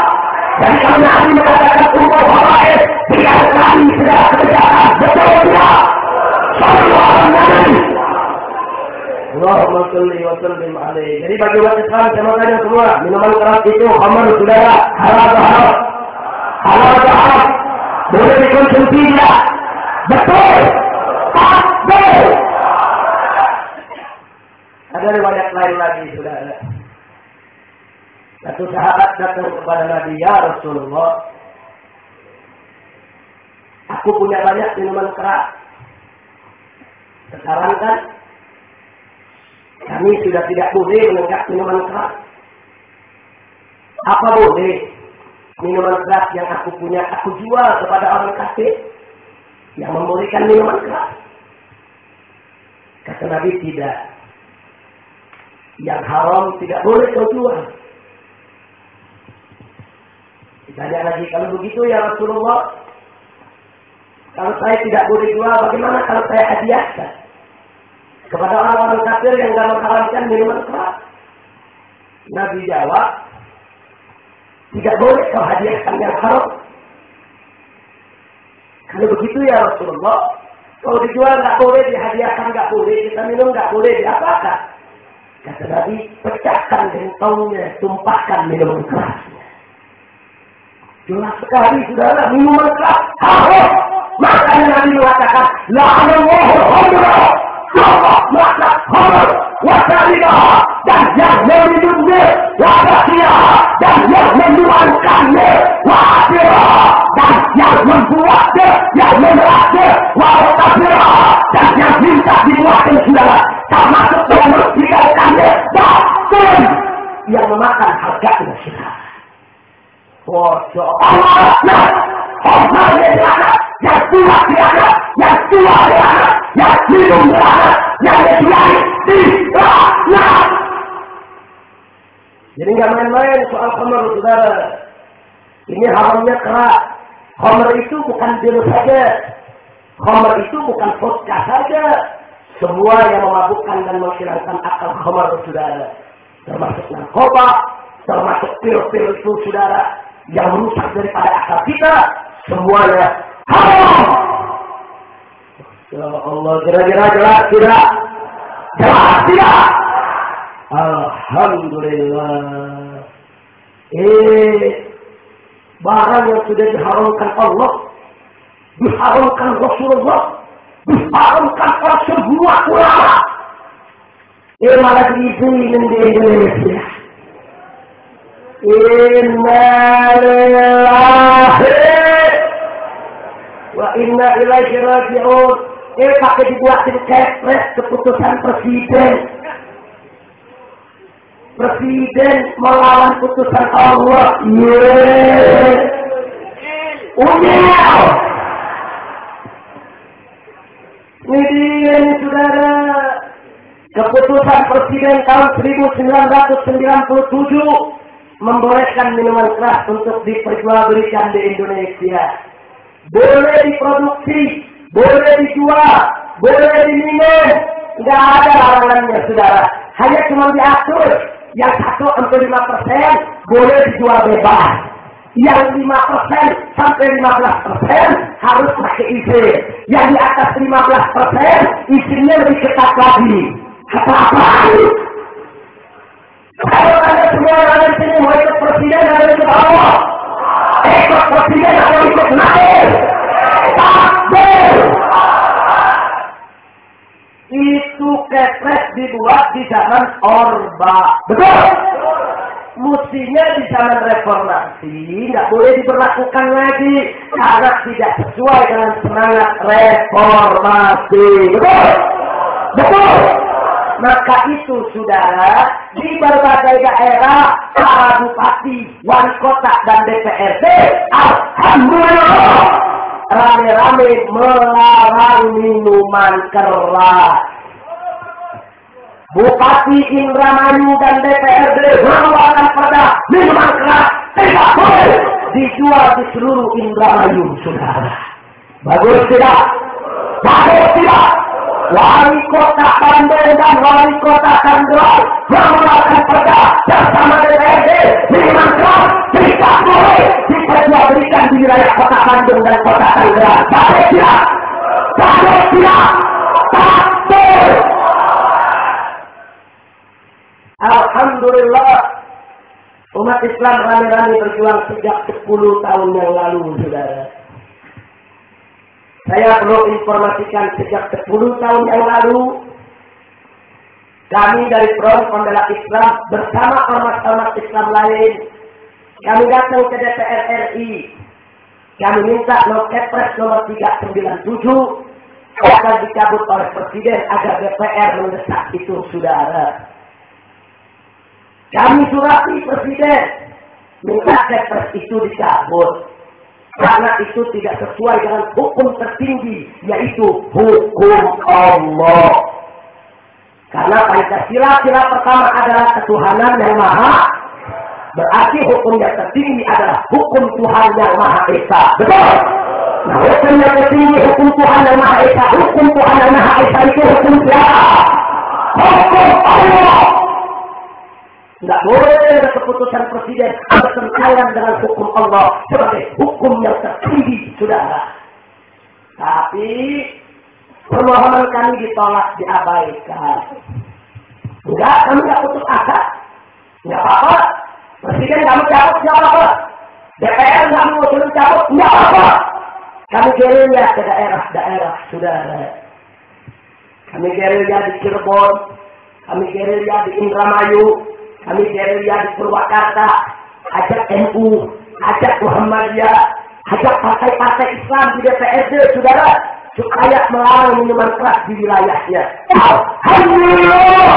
Dan kalau Nabi mengatakan umur hawaii, tidak sekali segala kebenaran, betul tidak? Sallallahu Nabi. Allahumma salli wa sallim alaih. Jadi bagi umat Islam, tanya semua, minuman keras itu khamar saudara, halal haram? Halal haram? Boleh dikonsumsi tidak? Betul! Takbir! Ada riwayat lain lagi, saudara. Satu sahabat datang kepada Nabi, Ya Rasulullah, aku punya banyak minuman keras. Sekarang kan, kami sudah tidak boleh menenggak minuman keras. Apa boleh minuman keras yang aku punya, aku jual kepada orang kafir yang membolehkan minuman keras? Kata Nabi tidak. Yang haram tidak boleh kau jual. Ditanya lagi, kalau begitu ya Rasulullah, kalau saya tidak boleh jual, bagaimana kalau saya hadiahkan? Kepada orang-orang kafir yang tidak mengharamkan minuman keras. Nabi jawab, tidak boleh kau hadiahkan yang haram. Kalau begitu ya Rasulullah, kalau dijual nggak boleh, dihadiahkan nggak boleh, kita minum nggak boleh, diapakan? Kata Nabi, pecahkan gentongnya, tumpahkan minuman kerasnya. Jelas sekali, saudara, minuman keras haram. Makanya Nabi mengatakan, La'anallahu khamra. Allah melaknat khamr. Wasalibah. Dan yang meminumnya. Wabasiyah. Dan yang menuangkannya. Wabirah. Bir saja. Khamar itu bukan vodka saja. Semua yang memabukkan dan menghilangkan akal khamar, saudara. Termasuk narkoba, termasuk pil-pil itu, saudara. Yang rusak daripada akal kita. Semuanya haram. Ya Allah, kira-kira jelas tidak? Jelas tidak? Alhamdulillah. Eh, barang yang sudah diharamkan Allah, diharamkan Rasulullah, diharamkan oleh semua ulama. Eh, malah diizinin di Indonesia. Inna lillahi wa inna ilaihi raji'un. Eh, pakai dibuatin kepres keputusan presiden presiden melawan putusan Allah. Yeay. Unyel. Ini saudara. Keputusan Presiden tahun 1997 membolehkan minuman keras untuk diperjualbelikan di Indonesia. Boleh diproduksi, boleh dijual, boleh diminum, nggak ada larangannya, saudara. Hanya cuma diatur yang satu sampai lima persen boleh dijual bebas. Yang lima persen sampai lima belas persen harus pakai izin. Yang di atas lima belas persen izinnya lebih ketat lagi. Kata apa? Kalau ada semua ada di sini mau ikut presiden ada ikut Allah. Ikut presiden atau ikut naik. Takbir. Itu kepres dibuat di zaman Orba. Betul? Mestinya di zaman reformasi nggak boleh diberlakukan lagi karena tidak sesuai dengan semangat reformasi. Betul? Betul? Maka itu saudara di berbagai daerah para bupati, wali kota dan DPRD, alhamdulillah rame-rame melarang minuman keras. Bupati Indramayu dan DPRD mengeluarkan perda minuman keras tidak boleh dijual di seluruh Indramayu, saudara. Bagus tidak? Bagus tidak? Wali kota Bandung dan wali kota Tangerang mengeluarkan perda bersama DPRD minuman keras tidak boleh diperjualbelikan di wilayah kota Bandung dan kota Tangerang. Bagus tidak? Bagus tidak? Takbir! Alhamdulillah umat Islam rame-rame berjuang sejak 10 tahun yang lalu, saudara. Saya perlu informasikan sejak 10 tahun yang lalu, kami dari Front Pembela Islam bersama ormas-ormas Islam lain, kami datang ke DPR RI. Kami minta nomor Kepres nomor 397 agar dicabut oleh Presiden agar DPR mendesak itu, saudara. Kami surati Presiden minta Kepres itu dicabut. Karena itu tidak sesuai dengan hukum tertinggi, yaitu hukum Allah. Karena Pancasila sila pertama adalah ketuhanan yang maha. Berarti hukum yang tertinggi adalah hukum Tuhan yang maha esa. Betul? Nah, hukum yang tertinggi hukum Tuhan yang maha esa. Hukum Tuhan yang maha esa itu hukum siapa? Hukum Allah. Tidak boleh ada keputusan presiden bertentangan dengan hukum Allah sebagai hukum yang tertinggi, saudara. Tapi permohonan kami ditolak, diabaikan. Enggak, kami tidak putus asa. Enggak apa-apa. Presiden kamu cabut, enggak apa-apa. DPR nggak turun cabut, enggak apa-apa. Kami gerilya ke daerah-daerah, saudara. Kami gerilya di Cirebon, kami gerilya di Indramayu, kami gerilya di Purwakarta, ajak NU, ajak Muhammadiyah, ajak partai-partai Islam di DPRD, saudara, supaya melarang minuman keras di wilayahnya. Alhamdulillah,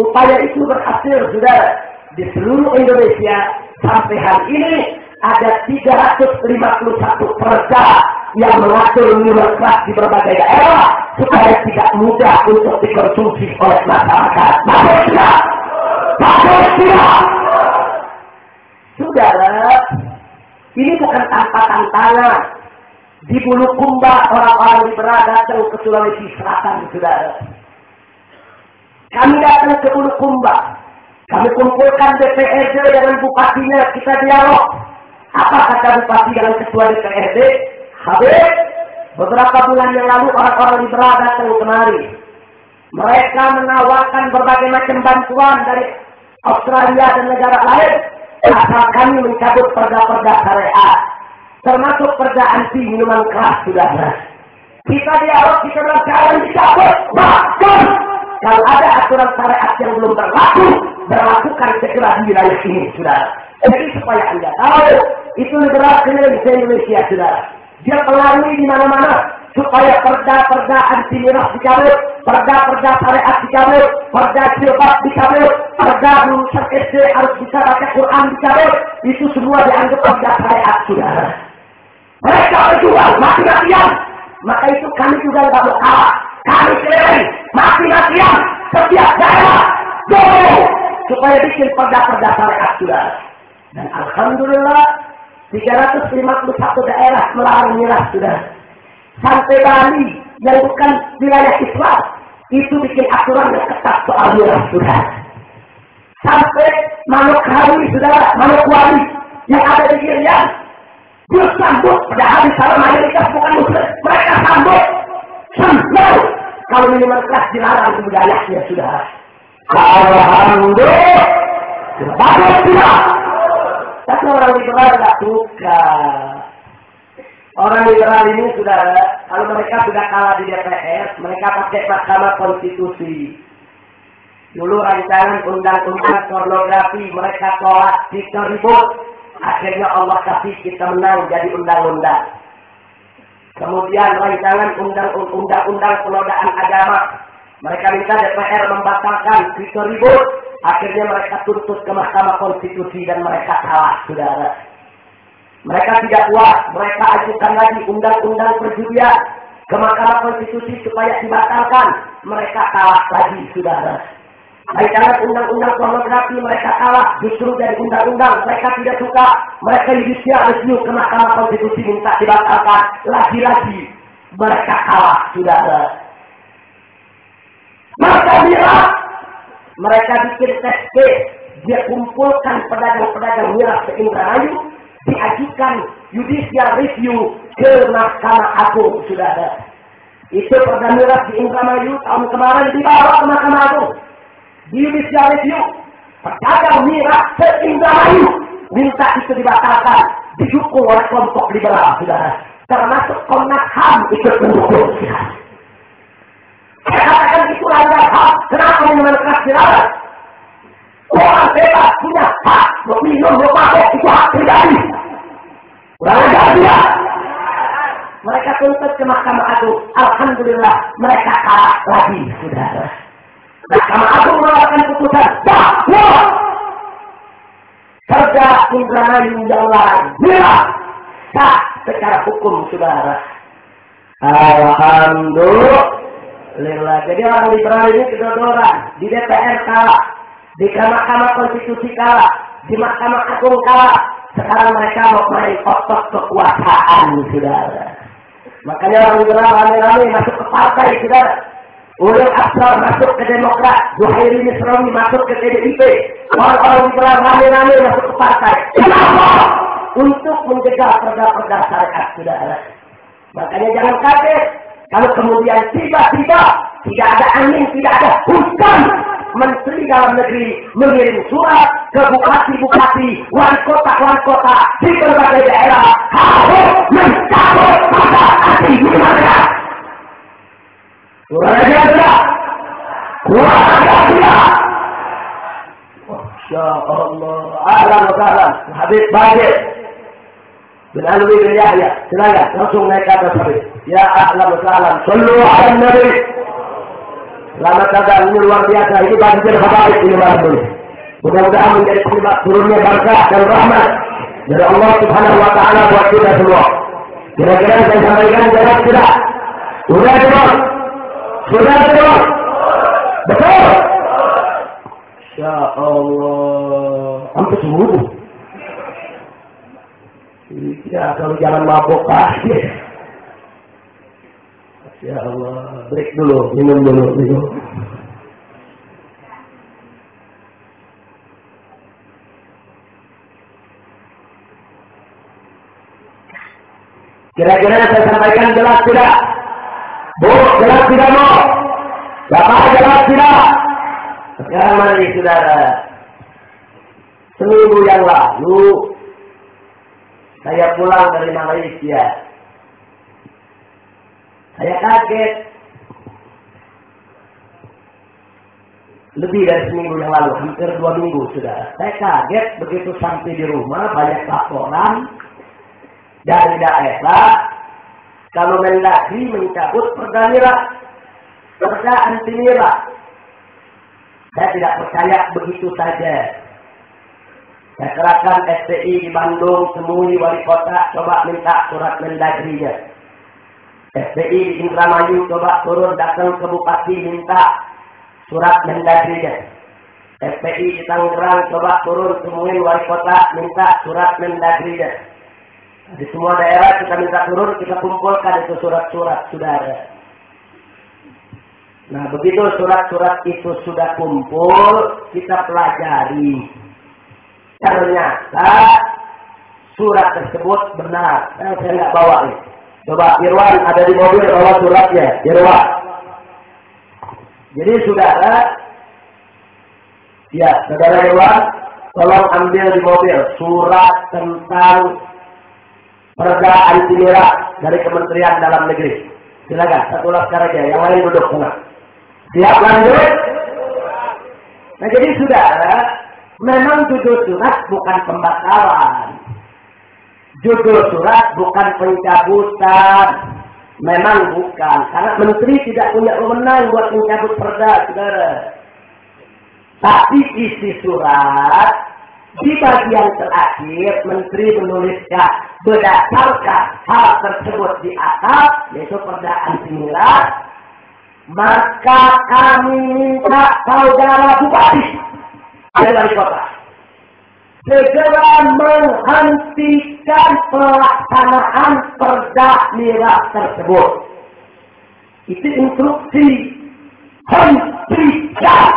upaya itu berhasil, saudara. Di seluruh Indonesia sampai hari ini ada 351 perda yang mengatur minuman keras di berbagai daerah supaya tidak mudah untuk dikonsumsi oleh masyarakat. Pakai tidak? Saudara, ini bukan tanpa tantangan. Di Bulukumba orang-orang liberal datang ke Sulawesi Selatan, saudara. Kami datang ke Bulukumba. Kami kumpulkan DPRD dengan bupatinya, kita dialog. Apa kata bupati dengan ketua DPRD? Habis, beberapa bulan yang lalu orang-orang liberal datang kemari mereka menawarkan berbagai macam bantuan dari Australia dan negara lain. Asal kami mencabut perda-perda syariat. Termasuk perda anti minuman keras, saudara. Kita dialog, kita bilang jangan dicabut. Bahkan kalau ada aturan syariat yang belum berlaku, berlakukan segera di wilayah ini, saudara. Jadi supaya anda tahu, itu liberal Indonesia, Indonesia, saudara. Dia pengaruhi di mana-mana supaya perda-perda anti miras dicabut, perda-perda syariat dicabut, perda jilbab dicabut, perda lulusan SD harus bisa baca Quran dicabut, itu semua dianggap perda syariat, saudara. Mereka berjuang mati-matian, maka itu kami juga tidak mau kalah. Kami keliling mati-matian setiap daerah, dulu supaya bikin perda-perda syariat, saudara. Dan Alhamdulillah 351 daerah melarang miras sudah. Sampai Bali yang bukan wilayah Islam itu bikin aturan yang ketat soal miras sudah. Sampai Manokwari saudara, Manokwari yang ada di Irian, dia sambut padahal di sana mayoritas bukan muslim. Mereka sambut sampai kalau minuman keras dilarang di wilayahnya sudah. Alhamdulillah. Bagus tidak? Tapi orang liberal tidak suka. Orang liberal ini sudah, kalau mereka sudah kalah di DPR, mereka pakai Mahkamah Konstitusi. Dulu rancangan undang-undang pornografi mereka tolak, kita ribut. Akhirnya Allah kasih kita menang jadi undang-undang. Kemudian rancangan undang-undang penodaan agama. Mereka minta DPR membatalkan, kita ribut. Akhirnya mereka tuntut ke Mahkamah Konstitusi dan mereka kalah, saudara. Mereka tidak puas, mereka ajukan lagi undang-undang perjudian ke Mahkamah Konstitusi supaya dibatalkan. Mereka kalah lagi, saudara. Rancangan undang-undang pornografi mereka kalah, justru dari undang-undang mereka tidak suka. Mereka judicial review ke Mahkamah Konstitusi minta dibatalkan. Lagi-lagi mereka kalah, saudara. Maka bila mereka bikin tes dia kumpulkan pedagang-pedagang miras se Indramayu, diajukan judicial review ke Mahkamah Agung, sudah ada. Itu perda miras di Indramayu tahun kemarin dibawa ke Mahkamah Agung. Di judicial review, pedagang miras se Indramayu minta itu dibatalkan, didukung oleh kelompok liberal, saudara. Termasuk Komnas HAM ikut mendukung. Saya katakan itu langgar hak. Kenapa minuman keras? Orang bebas punya hak meminum, memakai itu hak pribadi. Kurang dia. Mereka tuntut ke Mahkamah Agung. Alhamdulillah mereka kalah lagi, saudara. Mahkamah Agung mengeluarkan putusan bahwa kerja Indramayu yang lain bila sah secara hukum, saudara. Alhamdulillah. Lillah. Jadi orang liberal ini kedodoran. Di DPR kalah. Di Mahkamah Konstitusi kalah. Di Mahkamah Agung kalah. Sekarang mereka mau main otot kekuasaan, saudara. Makanya orang liberal rame-rame masuk ke partai, saudara. Ulil Absar masuk ke Demokrat. Zuhairi Misrawi masuk ke PDIP. Orang-orang liberal rame-rame masuk ke partai. Kenapa? Untuk menjaga perda-perda syariat, saudara. Makanya jangan kaget kalau kemudian tiba-tiba tidak ada angin, tidak ada hujan, Menteri Dalam Negeri mengirim surat ke bupati-bupati, wali kota-wali kota di berbagai daerah harus mencabut pada hati mereka. Kurang aja tidak? Kurang aja tidak? Masya Allah. Alam wa Habib Bajir. Bin Alwi bin Yahya. Silakan langsung naik ke atas habis. Ya ahlan wa sahlan. Sallu ala Nabi. Selamat datang ini luar biasa. Ini banjir habaib ini malam ini. Mudah-mudahan menjadi penyebab turunnya berkah dan rahmat dari Allah Subhanahu wa taala buat kita semua. Kira-kira saya sampaikan jawab tidak? Sudah jawab? Sudah jawab? Betul? Ya Allah. Hampir sembuh. Ya kalau jangan mabuk aja. Ya Allah, break dulu, minum dulu, minum. Kira-kira saya sampaikan jelas tidak? Bu, jelas tidak mau? Bapak jelas tidak? Sekarang mari saudara. Seminggu yang lalu, saya pulang dari Malaysia. Saya kaget. Lebih dari seminggu yang lalu, hampir dua minggu sudah. Saya kaget begitu sampai di rumah, banyak laporan dari daerah kalau Mendagri mencabut perda nira, perda. Saya tidak percaya begitu saja. Saya kerahkan STI di Bandung, temui wali kota, coba minta surat Mendagrinya. Di Indramayu, coba turun datang ke Bupati, minta surat Mendagrinya. SPI di Tangerang, coba turun temui wali kota, minta surat Mendagrinya. Di semua daerah kita minta turun, kita kumpulkan itu surat-surat saudara. Nah begitu surat-surat itu sudah kumpul, kita pelajari. Ternyata surat tersebut benar. Nah, saya nggak bawa nih. Coba Irwan ada di mobil bawa suratnya. Irwan. Jadi saudara, ya saudara Irwan, tolong ambil di mobil surat tentang perda anti miras dari Kementerian Dalam Negeri. Silakan, satu laskar aja, yang lain duduk sana. Siap lanjut? Nah jadi saudara, memang judul surat bukan pembatalan. Judul surat bukan pencabutan. Memang bukan. Karena menteri tidak punya wewenang buat mencabut perda, saudara. Tapi isi surat di bagian terakhir, Menteri menuliskan berdasarkan hal tersebut di atas, yaitu perdaan similar, maka kami minta saudara bupati dari kota segera menghentikan pelaksanaan perda miras tersebut. Itu instruksi hentikan.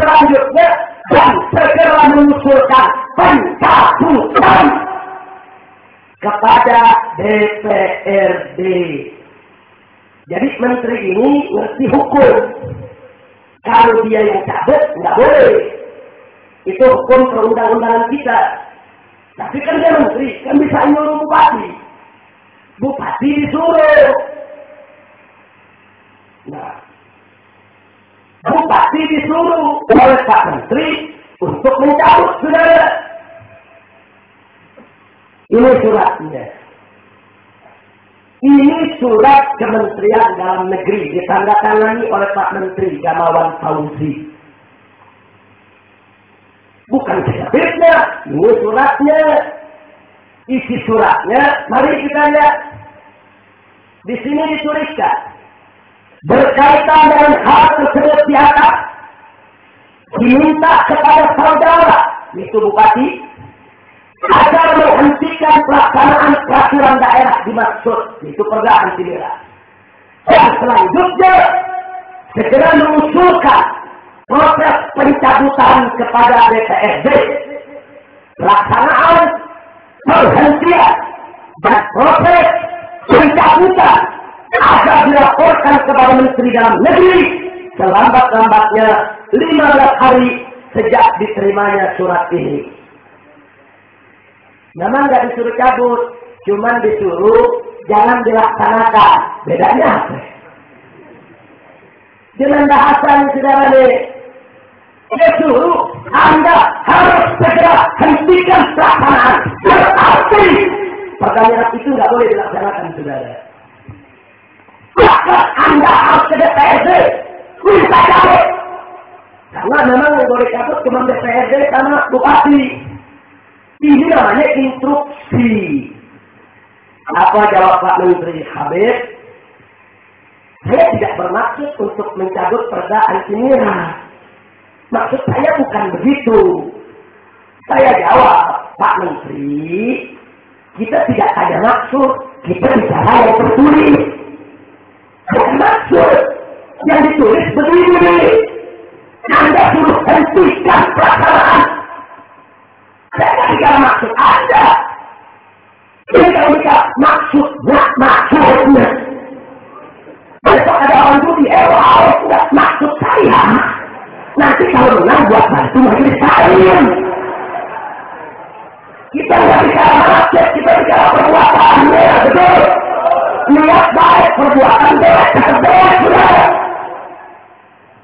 Selanjutnya dan segera mengusulkan pencabutan kepada DPRD. Jadi menteri ini ngerti hukum. Kalau dia yang cabut, nggak boleh. Itu hukum perundang-undangan kita. Tapi kan dia menteri, kan bisa nyuruh bupati. Bupati disuruh. Nah, Bupati disuruh oleh Pak Menteri untuk mencabut saudara. Ini suratnya. Ini surat Kementerian Dalam Negeri ditandatangani oleh Pak Menteri Gamawan Fauzi. Bukan sekretarisnya, ini suratnya. Isi suratnya, mari kita lihat. Di sini dituliskan berkaitan dengan hal tersebut di atas diminta kepada saudara itu bupati agar menghentikan pelaksanaan peraturan daerah dimaksud itu perda anti dan selanjutnya segera mengusulkan proses pencabutan kepada DPRD pelaksanaan penghentian dan proses pencabutan agar dilaporkan kepada Menteri Dalam Negeri selambat-lambatnya 15 hari sejak diterimanya surat ini. Memang nggak disuruh cabut, cuman disuruh jangan dilaksanakan. Bedanya apa? Dengan bahasa yang saudara ini, disuruh Anda harus segera hentikan pelaksanaan. Berarti pertanyaan itu nggak boleh dilaksanakan, saudara. Maka Anda harus ke DPRD. Minta cabut. Karena memang yang boleh cabut cuma DPRD sama bupati. Ini namanya instruksi. Apa jawab Pak Menteri Habib? Saya tidak bermaksud untuk mencabut perda anti Maksud saya bukan begitu. Saya jawab, Pak Menteri, kita tidak ada maksud, kita bicara yang tertulis. Bukan maksud, yang ditulis begini. Anda suruh hentikan pelaksanaan. Saya bicara maksud Anda. Ini kalau bicara maksud, nggak maksudnya. Besok ada orang di ewa, nggak maksud saya. Nanti kalau menang buat bantu majelis taklim. Kita nggak bicara maksud, kita bicara perbuatannya, betul. Niat baik, perbuatan baik, baik, sudah.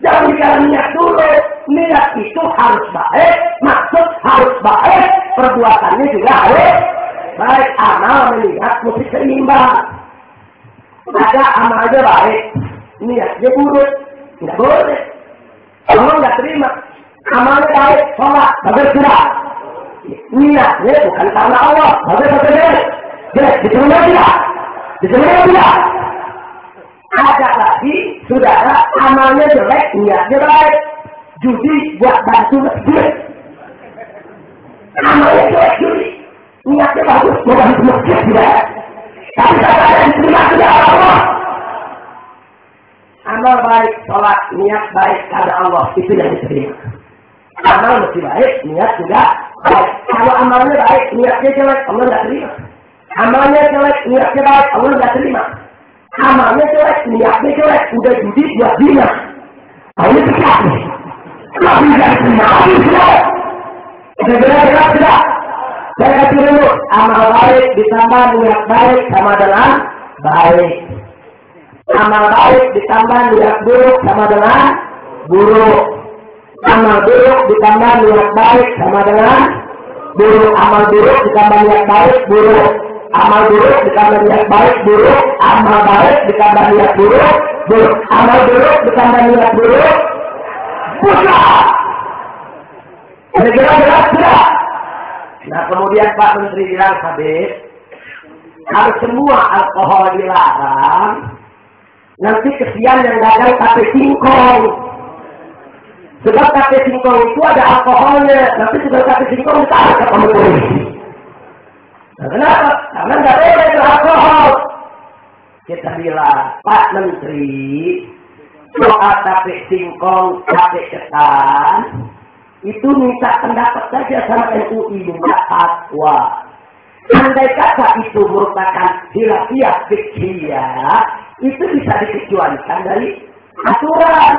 Jangan bicara niat dulu. Niat itu harus baik, maksud harus baik, perbuatannya juga harus baik. Amal melihat mesti seimbang. Ada amalnya baik, niatnya buruk, nggak boleh. Allah nggak terima. Amalnya baik, sholat, bagus tidak. Niatnya bukan karena Allah, bagus atau jelek. Jelek, diterima tidak? Diterima tidak? Ada lagi, saudara, amalnya jelek, niatnya baik. Judi buat bantu masjid. Amalnya jelek judi. Niatnya bagus, mau bantu masjid tidak. Tapi kata yang diterima tidak Allah. Amal baik, sholat, niat baik karena Allah. Itu yang diterima. Amal mesti baik, niat juga baik. Kalau amalnya baik, niatnya jelek, Allah tidak terima. Amalnya jelek, niatnya baik, Allah tidak terima. Amalnya jelek, niatnya jelek, udah judi buat. Nah, ini pecah nih. Kenapa tidak terima? Ini sudah. Sudah sudah. Saya kasih dulu, amal baik ditambah niat baik sama dengan baik. Amal baik ditambah niat buruk sama dengan buruk. Amal buruk ditambah niat baik sama dengan buruk. Amal buruk ditambah niat baik buruk. Amal buruk ditambah niat baik buruk. Amal baik ditambah niat buruk buruk. Amal buruk ditambah niat buruk. Bukan. Ada jelas-jelas tidak? Nah kemudian Pak Menteri bilang Habib, kalau semua alkohol dilarang, nanti kesian yang dagang tape singkong. Sebab tape singkong itu ada alkoholnya, nanti sudah tape singkong ditarik ke polisi. Nah, kenapa? Karena nggak boleh alkohol. Kita bilang, Pak Menteri, soal tape singkong, tape ketan, itu minta pendapat saja sama MUI minta fatwa. Andai kata itu merupakan hilafiyah fikhiyah, itu bisa dikecualikan dari aturan.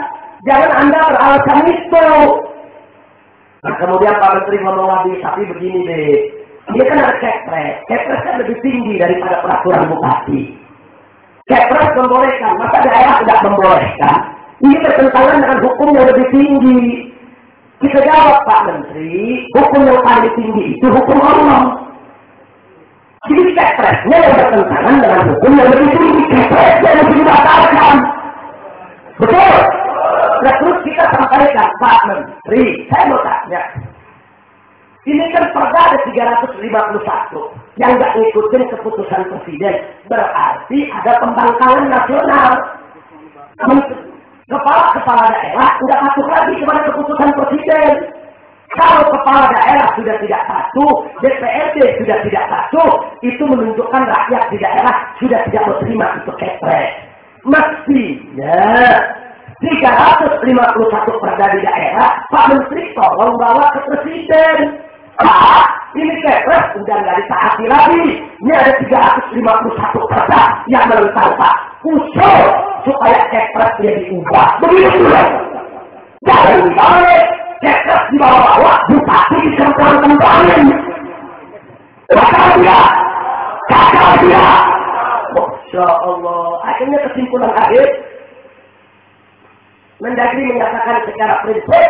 Jangan Anda beralasan itu. Nah, kemudian Pak Menteri ngomong lagi, tapi begini deh. Dia kan ada kepres. Kepres kan lebih tinggi daripada peraturan bupati. Kepres membolehkan, masa daerah tidak membolehkan. Ini bertentangan dengan hukum yang lebih tinggi. Kita jawab Pak Menteri, hukum yang paling tinggi itu hukum Allah. Jadi kepresnya yang bertentangan dengan hukum yang tinggi. Kepresnya yang dibatalkan. Betul? Nah terus kita sampaikan, Pak Menteri, saya mau tanya. Ini kan perda ada 351 yang nggak ngikutin keputusan presiden. Berarti ada pembangkangan nasional. Kepala-kepala daerah tidak patuh lagi kepada keputusan presiden. Kalau kepala daerah sudah tidak patuh, DPRD sudah tidak patuh, itu menunjukkan rakyat di daerah sudah tidak berterima itu kepres. Mestinya 351 perda di daerah, Pak Menteri tolong bawa ke presiden. Pak, ini kepres udah nggak ditaati lagi. Ini ada 351 perda yang menentang Pak. Usul supaya kepres dia diubah. Begitu. Jangan dibalik. Kepres dibawa-bawa, bupati disempurnakan Kakak dia. Kakak dia. Masya Allah. Akhirnya kesimpulan akhir. Mendagri menyatakan secara prinsip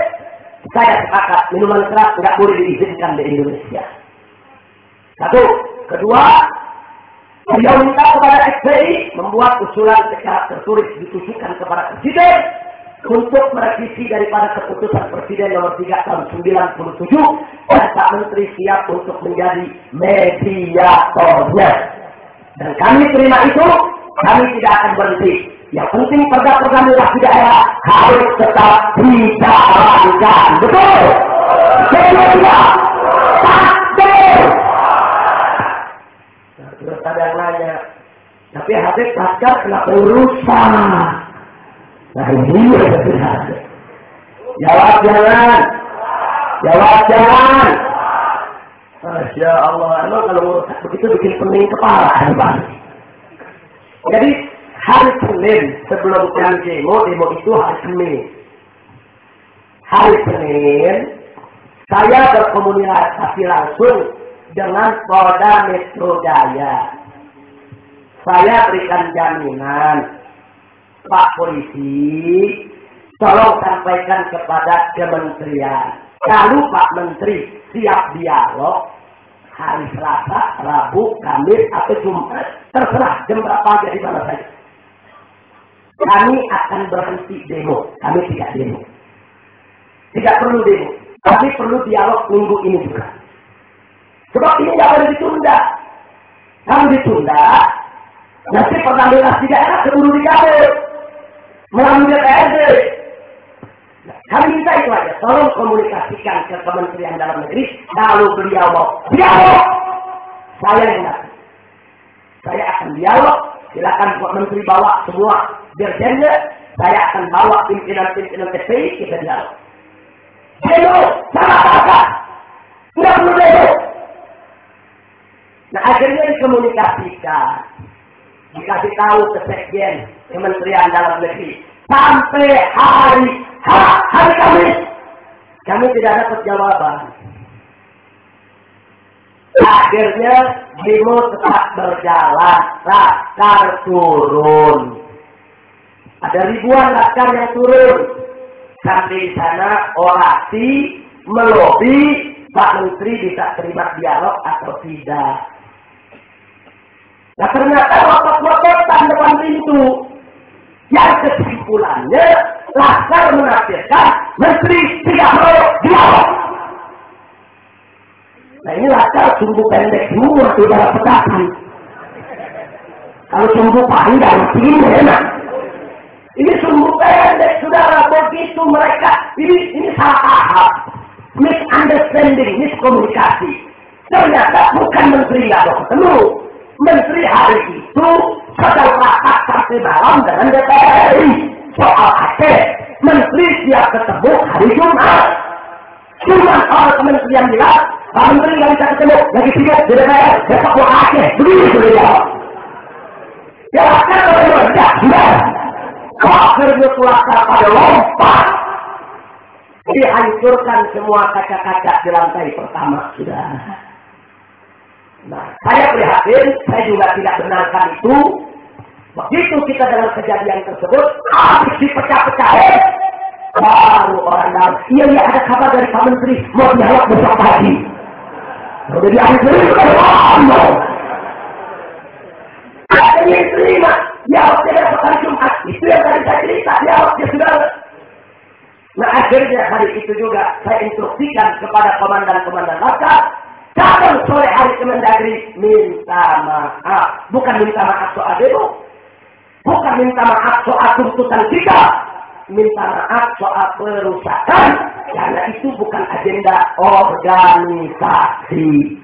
saya sepakat minuman keras tidak boleh diizinkan di Indonesia. Satu. Kedua, beliau minta kepada SPI membuat usulan secara tertulis ditujukan kepada Presiden untuk merevisi daripada keputusan Presiden nomor 3 tahun 97 dan Pak Menteri siap untuk menjadi mediatornya. Dan kami terima itu, kami tidak akan berhenti. Yang penting perda-perda murah di daerah harus tetap dijalankan. Betul? Betul tidak? Terus ada yang nanya, tapi Habib Pascal kenapa urusan? Nah yang sebenarnya. Jawab jangan. Jawab jangan. Masya Allah. Emang kalau begitu bikin pening kepala. Jadi hari Senin sebelum jam demo, demo itu hari Senin. Hari Senin, saya berkomunikasi langsung dengan Polda Metro Jaya. Saya berikan jaminan, Pak Polisi, tolong sampaikan kepada kementerian. Kalau Pak Menteri siap dialog, hari Selasa, Rabu, Kamis, atau Jumat, terserah jam berapa di mana saja. Kami akan berhenti demo, kami tidak demo. Tidak perlu demo, tapi perlu dialog minggu ini juga. Sebab ini tidak boleh ditunda. Kalau ditunda, nanti pengambilan di daerah keburu dikabur. Melalui DPRD. Nah, kami minta itu aja. Tolong komunikasikan ke Kementerian Dalam Negeri. Kalau beliau mau dialog, saya yang datang. Saya akan dialog. Silakan Pak Menteri bawa semua dirjennya. Saya akan bawa pimpinan-pimpinan TPI kita dialog. Demo, sama-sama. Tidak perlu demo. Nah akhirnya dikomunikasikan. Dikasih tahu ke Sekjen Kementerian Dalam Negeri. Sampai hari ha, hari Kamis. Kami tidak dapat jawaban. Akhirnya demo tetap berjalan. Laskar turun. Ada ribuan laskar yang turun. Sampai di sana orasi, melobi, Pak Menteri bisa terima dialog atau tidak. Nah ternyata waktu-waktu depan pintu. Yang kesimpulannya, Laskar menafsirkan Menteri tidak mau dialog. Nah ini Laskar sungguh pendek semua saudara petakan. Kalau sungguh panjang, ini enak. Ini sungguh pendek, saudara. Begitu mereka, ini ini salah paham. Misunderstanding, miskomunikasi. Ternyata bukan menteri nggak ketemu. Menteri hari itu sedang rapat sampai malam dengan DPR soal Aceh. Menteri siap ketemu hari Jumat. Cuma orang kementerian bilang, Pak Menteri nggak bisa ketemu, lagi sibuk di DPR, besok mau Aceh. Begitu dia Ya, kan kalau tidak, sudah. Akhirnya kelakar pada lompat. Dihancurkan semua kaca-kaca di lantai pertama. Sudah. Nah, saya prihatin, saya juga tidak benarkan itu. Begitu kita dengan kejadian tersebut, habis dipecah-pecahin. Baru orang dalam, iya iya ada kabar dari Pak Menteri, mau dialog besok pagi. Udah diakhiri, Allah. Ada yang terima, dialognya besok hari Jumat. Itu yang tadi saya cerita, dialognya sudah. Nah akhirnya hari itu juga saya instruksikan kepada komandan-komandan laskar Kapan sore hari Kemendagri minta maaf. Bukan minta maaf soal demo. Bukan minta maaf soal tuntutan kita. Minta maaf soal perusahaan. Karena itu bukan agenda organisasi.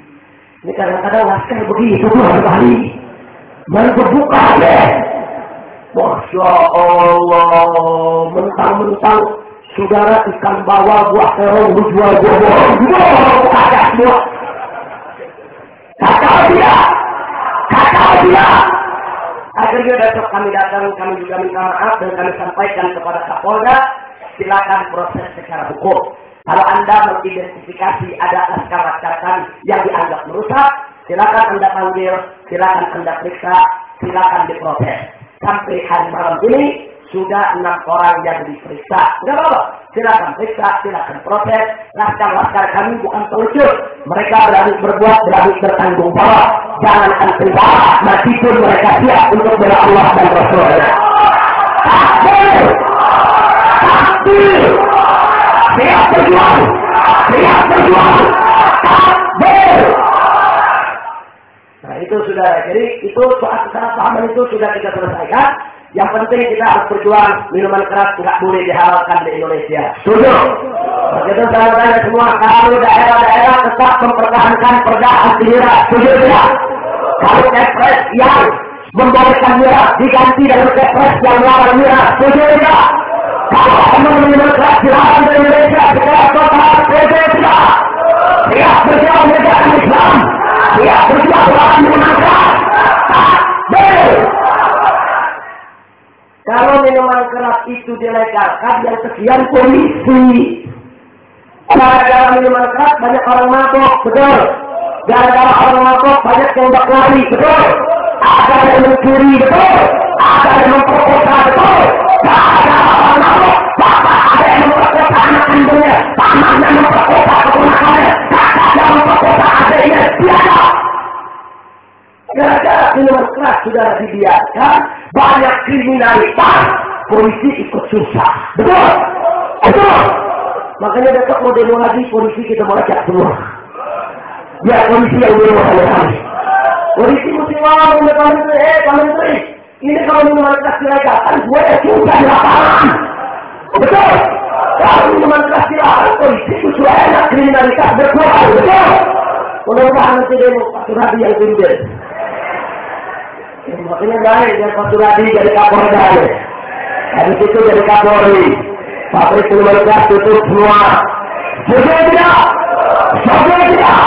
Ini kadang-kadang laskar begitu dua berbuka deh. Masya Allah. Mentang-mentang saudara ikan bawal buah terong jual buah bohong. Buah ada semua. Kata dia. Kata dia. Akhirnya besok kami datang, kami juga minta maaf dan kami sampaikan kepada Kapolda, silakan proses secara hukum. Kalau Anda mengidentifikasi ada laskar-laskar yang dianggap merusak, silakan Anda panggil, silakan Anda periksa, silakan diproses. Sampai hari malam ini sudah enam orang yang diperiksa. Tidak apa-apa. Silakan periksa, silakan proses. Laskar-laskar kami bukan pelucut. Mereka berani berbuat, berani bertanggung jawab. Jangan antri bawah, meskipun mereka siap untuk bela Allah dan Rasulnya. Takbir! Takbir! Siap berjuang! Siap berjuang! Takbir! Nah itu sudah, jadi itu soal kesalahpahaman itu sudah kita selesaikan. Yang penting kita harus berjuang minuman keras nggak boleh dihalalkan di Indonesia. Setuju? Begitu tanya semua, kalau daerah-daerah tetap mempertahankan perda anti miras, setuju tidak? Kalau kepres yang membolehkan miras diganti dengan kepres yang melarang miras. Setuju tidak? Kalau teman minuman keras dilarang di Indonesia secara total, setuju tidak? Dia berjuang menegakkan Islam. Dia berjuang melawan minuman keras. Takbir! Kalau minuman keras itu dilegalkan yang sekian polisi. Gara-gara minuman keras banyak orang mabok, betul. Gara-gara orang mabok banyak yang lari, betul ada yang mencuri betul, ada yang memperkosa betul, ada orang mabuk, bapak ada yang memperkosa anak kandungnya, pamannya memperkosa keponakannya, kakaknya memperkosa adiknya, tiada. Gara-gara minuman keras sudah dibiarkan, banyak kriminalitas, polisi ikut susah. Betul? Betul? Makanya besok mau demo lagi, polisi kita mau ajak semua. Ya, polisi yang demo lagi. Polisi mesti ngomong depan menteri, eh Pak Menteri, ini kalau minuman keras dilegalkan, gue ya juga di lapangan. Betul? Kalau minuman keras dilarang, polisi itu enak kriminalitas berkurang, betul? Mudah-mudahan nanti demo Pak Suradi yang pimpin. Ya, makanya baik ya Pak Suradi jadi kapolda ya. Habis itu jadi kapolri. Pabrik minuman keras tutup semua. Setuju tidak? Setuju tidak?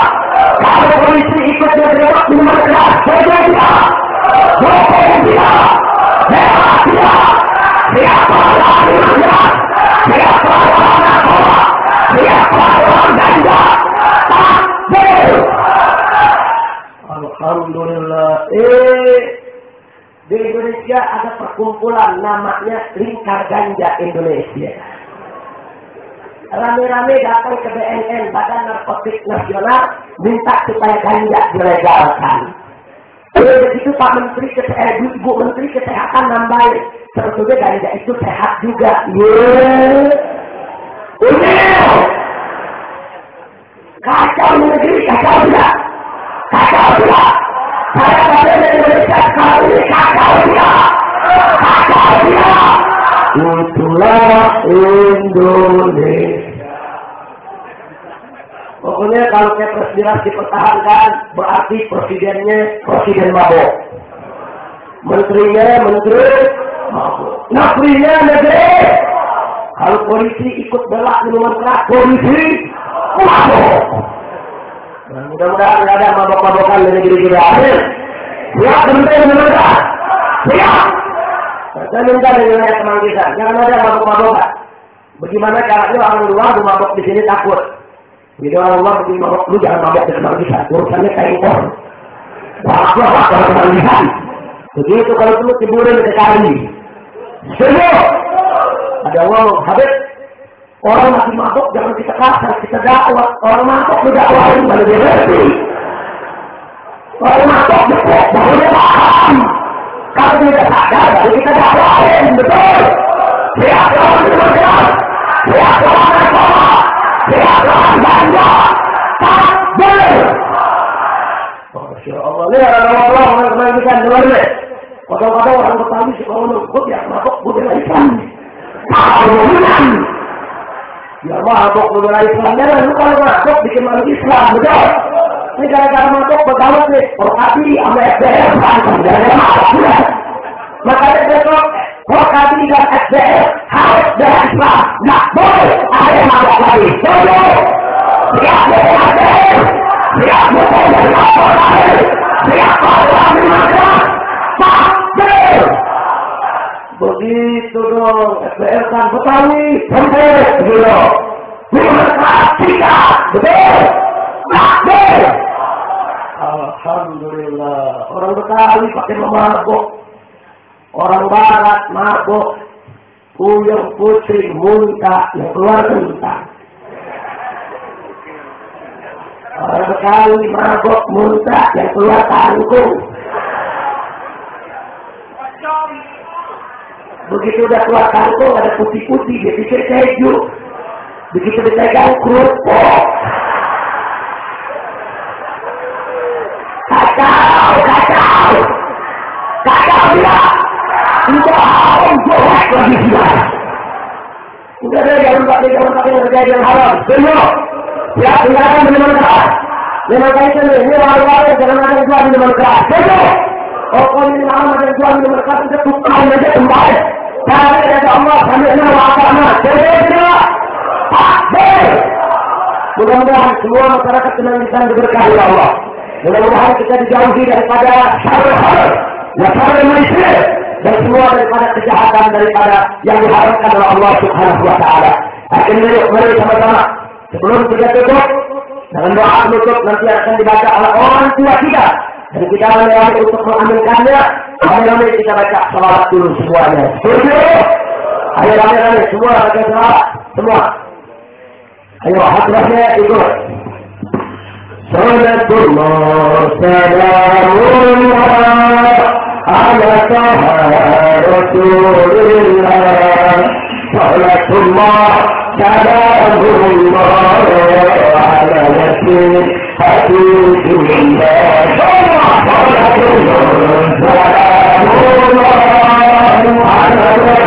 Kalau polisi ikut bergerak minuman keras, saya tidak. Rokok tidak. Merah tidak. Siapa lawan minuman keras? Siapa lawan narkoba? Siapa lawan ganja? Takbir! Alhamdulillah. Eh, di Indonesia ada perkumpulan namanya Lingkar Ganja Indonesia rame-rame datang ke BNN, Badan Narkotik Nasional, minta supaya ganja dilegalkan. Jadi begitu Pak Menteri Kesehatan, Ibu Menteri Kesehatan nambahin, sebetulnya ganja itu sehat juga. Yeay. Unyil! Kacau negeri, kacau tidak? Kacau tidak? Saya pada Indonesia ini kacau tidak? Kacau tidak? Itulah Indonesia. Pokoknya kalau Kepres Miras dipertahankan, berarti presidennya presiden mabok. Menterinya menteri mabok. Negerinya negeri. Kalau polisi ikut belak minuman keras, polisi mabok. Mudah-mudahan tidak ada mabok-mabokan di negeri kita. Amin. Siap menteri keras. Siap. Saya minta dari wilayah Kemanggisan, jangan ada mabuk-mabukan. Bagaimana caranya orang luar mabuk di sini takut. Jadi orang luar begini mabuk, lu jangan mabuk di Kemanggisan. Urusannya kayak impor. Wah, kalau Kemanggisan. Begitu kalau perlu tiburin ke kali. Setuju? Ada ngomong, Habib, orang masih mabuk jangan kita kasar, kita dakwah. Orang mabuk lu dakwahin, kalau dia ngerti. Orang mabuk, baru dia paham. Kalau tidak sadar, baru kita dakwahin, betul. Lihat lawan demokrat, lihat lawan narkoba, lihat lawan ganja, takbir. Masya Allah, lihat orang Allah, orang kemarin kita dengar ni. Kadang-kadang orang Betawi suka ngomong, kok ya mabok budaya Islam. Kemudian, ya mabok budaya Islam, jangan lu kalau mabok bikin malu Islam, betul. Ini gara-gara mabok bertawat nih, Prokati sama FDR, jangan mabok. Makanya besok Prokati dan FDR harus dengan Islam. Nggak boleh ada yang mabok lagi. Betul. Siap dari FDR. Siap. Siap dari mabok Takbir. Begitu dong. FDR kan Betawi. Sampai gitu. Alhamdulillah. Orang Betawi pakai mabok. Orang barat mabuk, kuyang putri muntah, yang keluar muntah. Orang Betawi mabuk muntah, yang keluar tanggung. Begitu udah keluar kantong ada putih-putih, dia pikir keju. Begitu dipegang kerupuk. Kacau, kacau. Kacau dia. Haram jorok lagi dia. Udah deh, jangan pakai jangan pakai kerja yang haram. Benar. Ya, tinggalkan minuman keras. Minuman keras ini, ini orang-orang jangan ada jual minuman keras. Benar. Pokoknya ini Muhammad dan Tuhan yang berkata itu Tuhan saja kembali. Allah. Mudah-mudahan semua masyarakat senang bisa diberkahi Allah. Mudah-mudahan kita dijauhi daripada hal-hal yang sampai manusia dan semua daripada kejahatan daripada yang diharapkan oleh Allah Subhanahu wa taala. Akhirnya mari sama-sama sebelum kita tutup dengan doa penutup nanti akan dibaca oleh orang tua kita dan kita melayani untuk mengaminkannya. Rame-rame kita baca salawat dulu semuanya. Setuju? Ayo rame-rame semua baca salawat. Semua. Ayo hadrahnya ikut. صلاة الله سلام الله على طه رسول الله صلاة الله سلام الله على ياسين حبيب الله على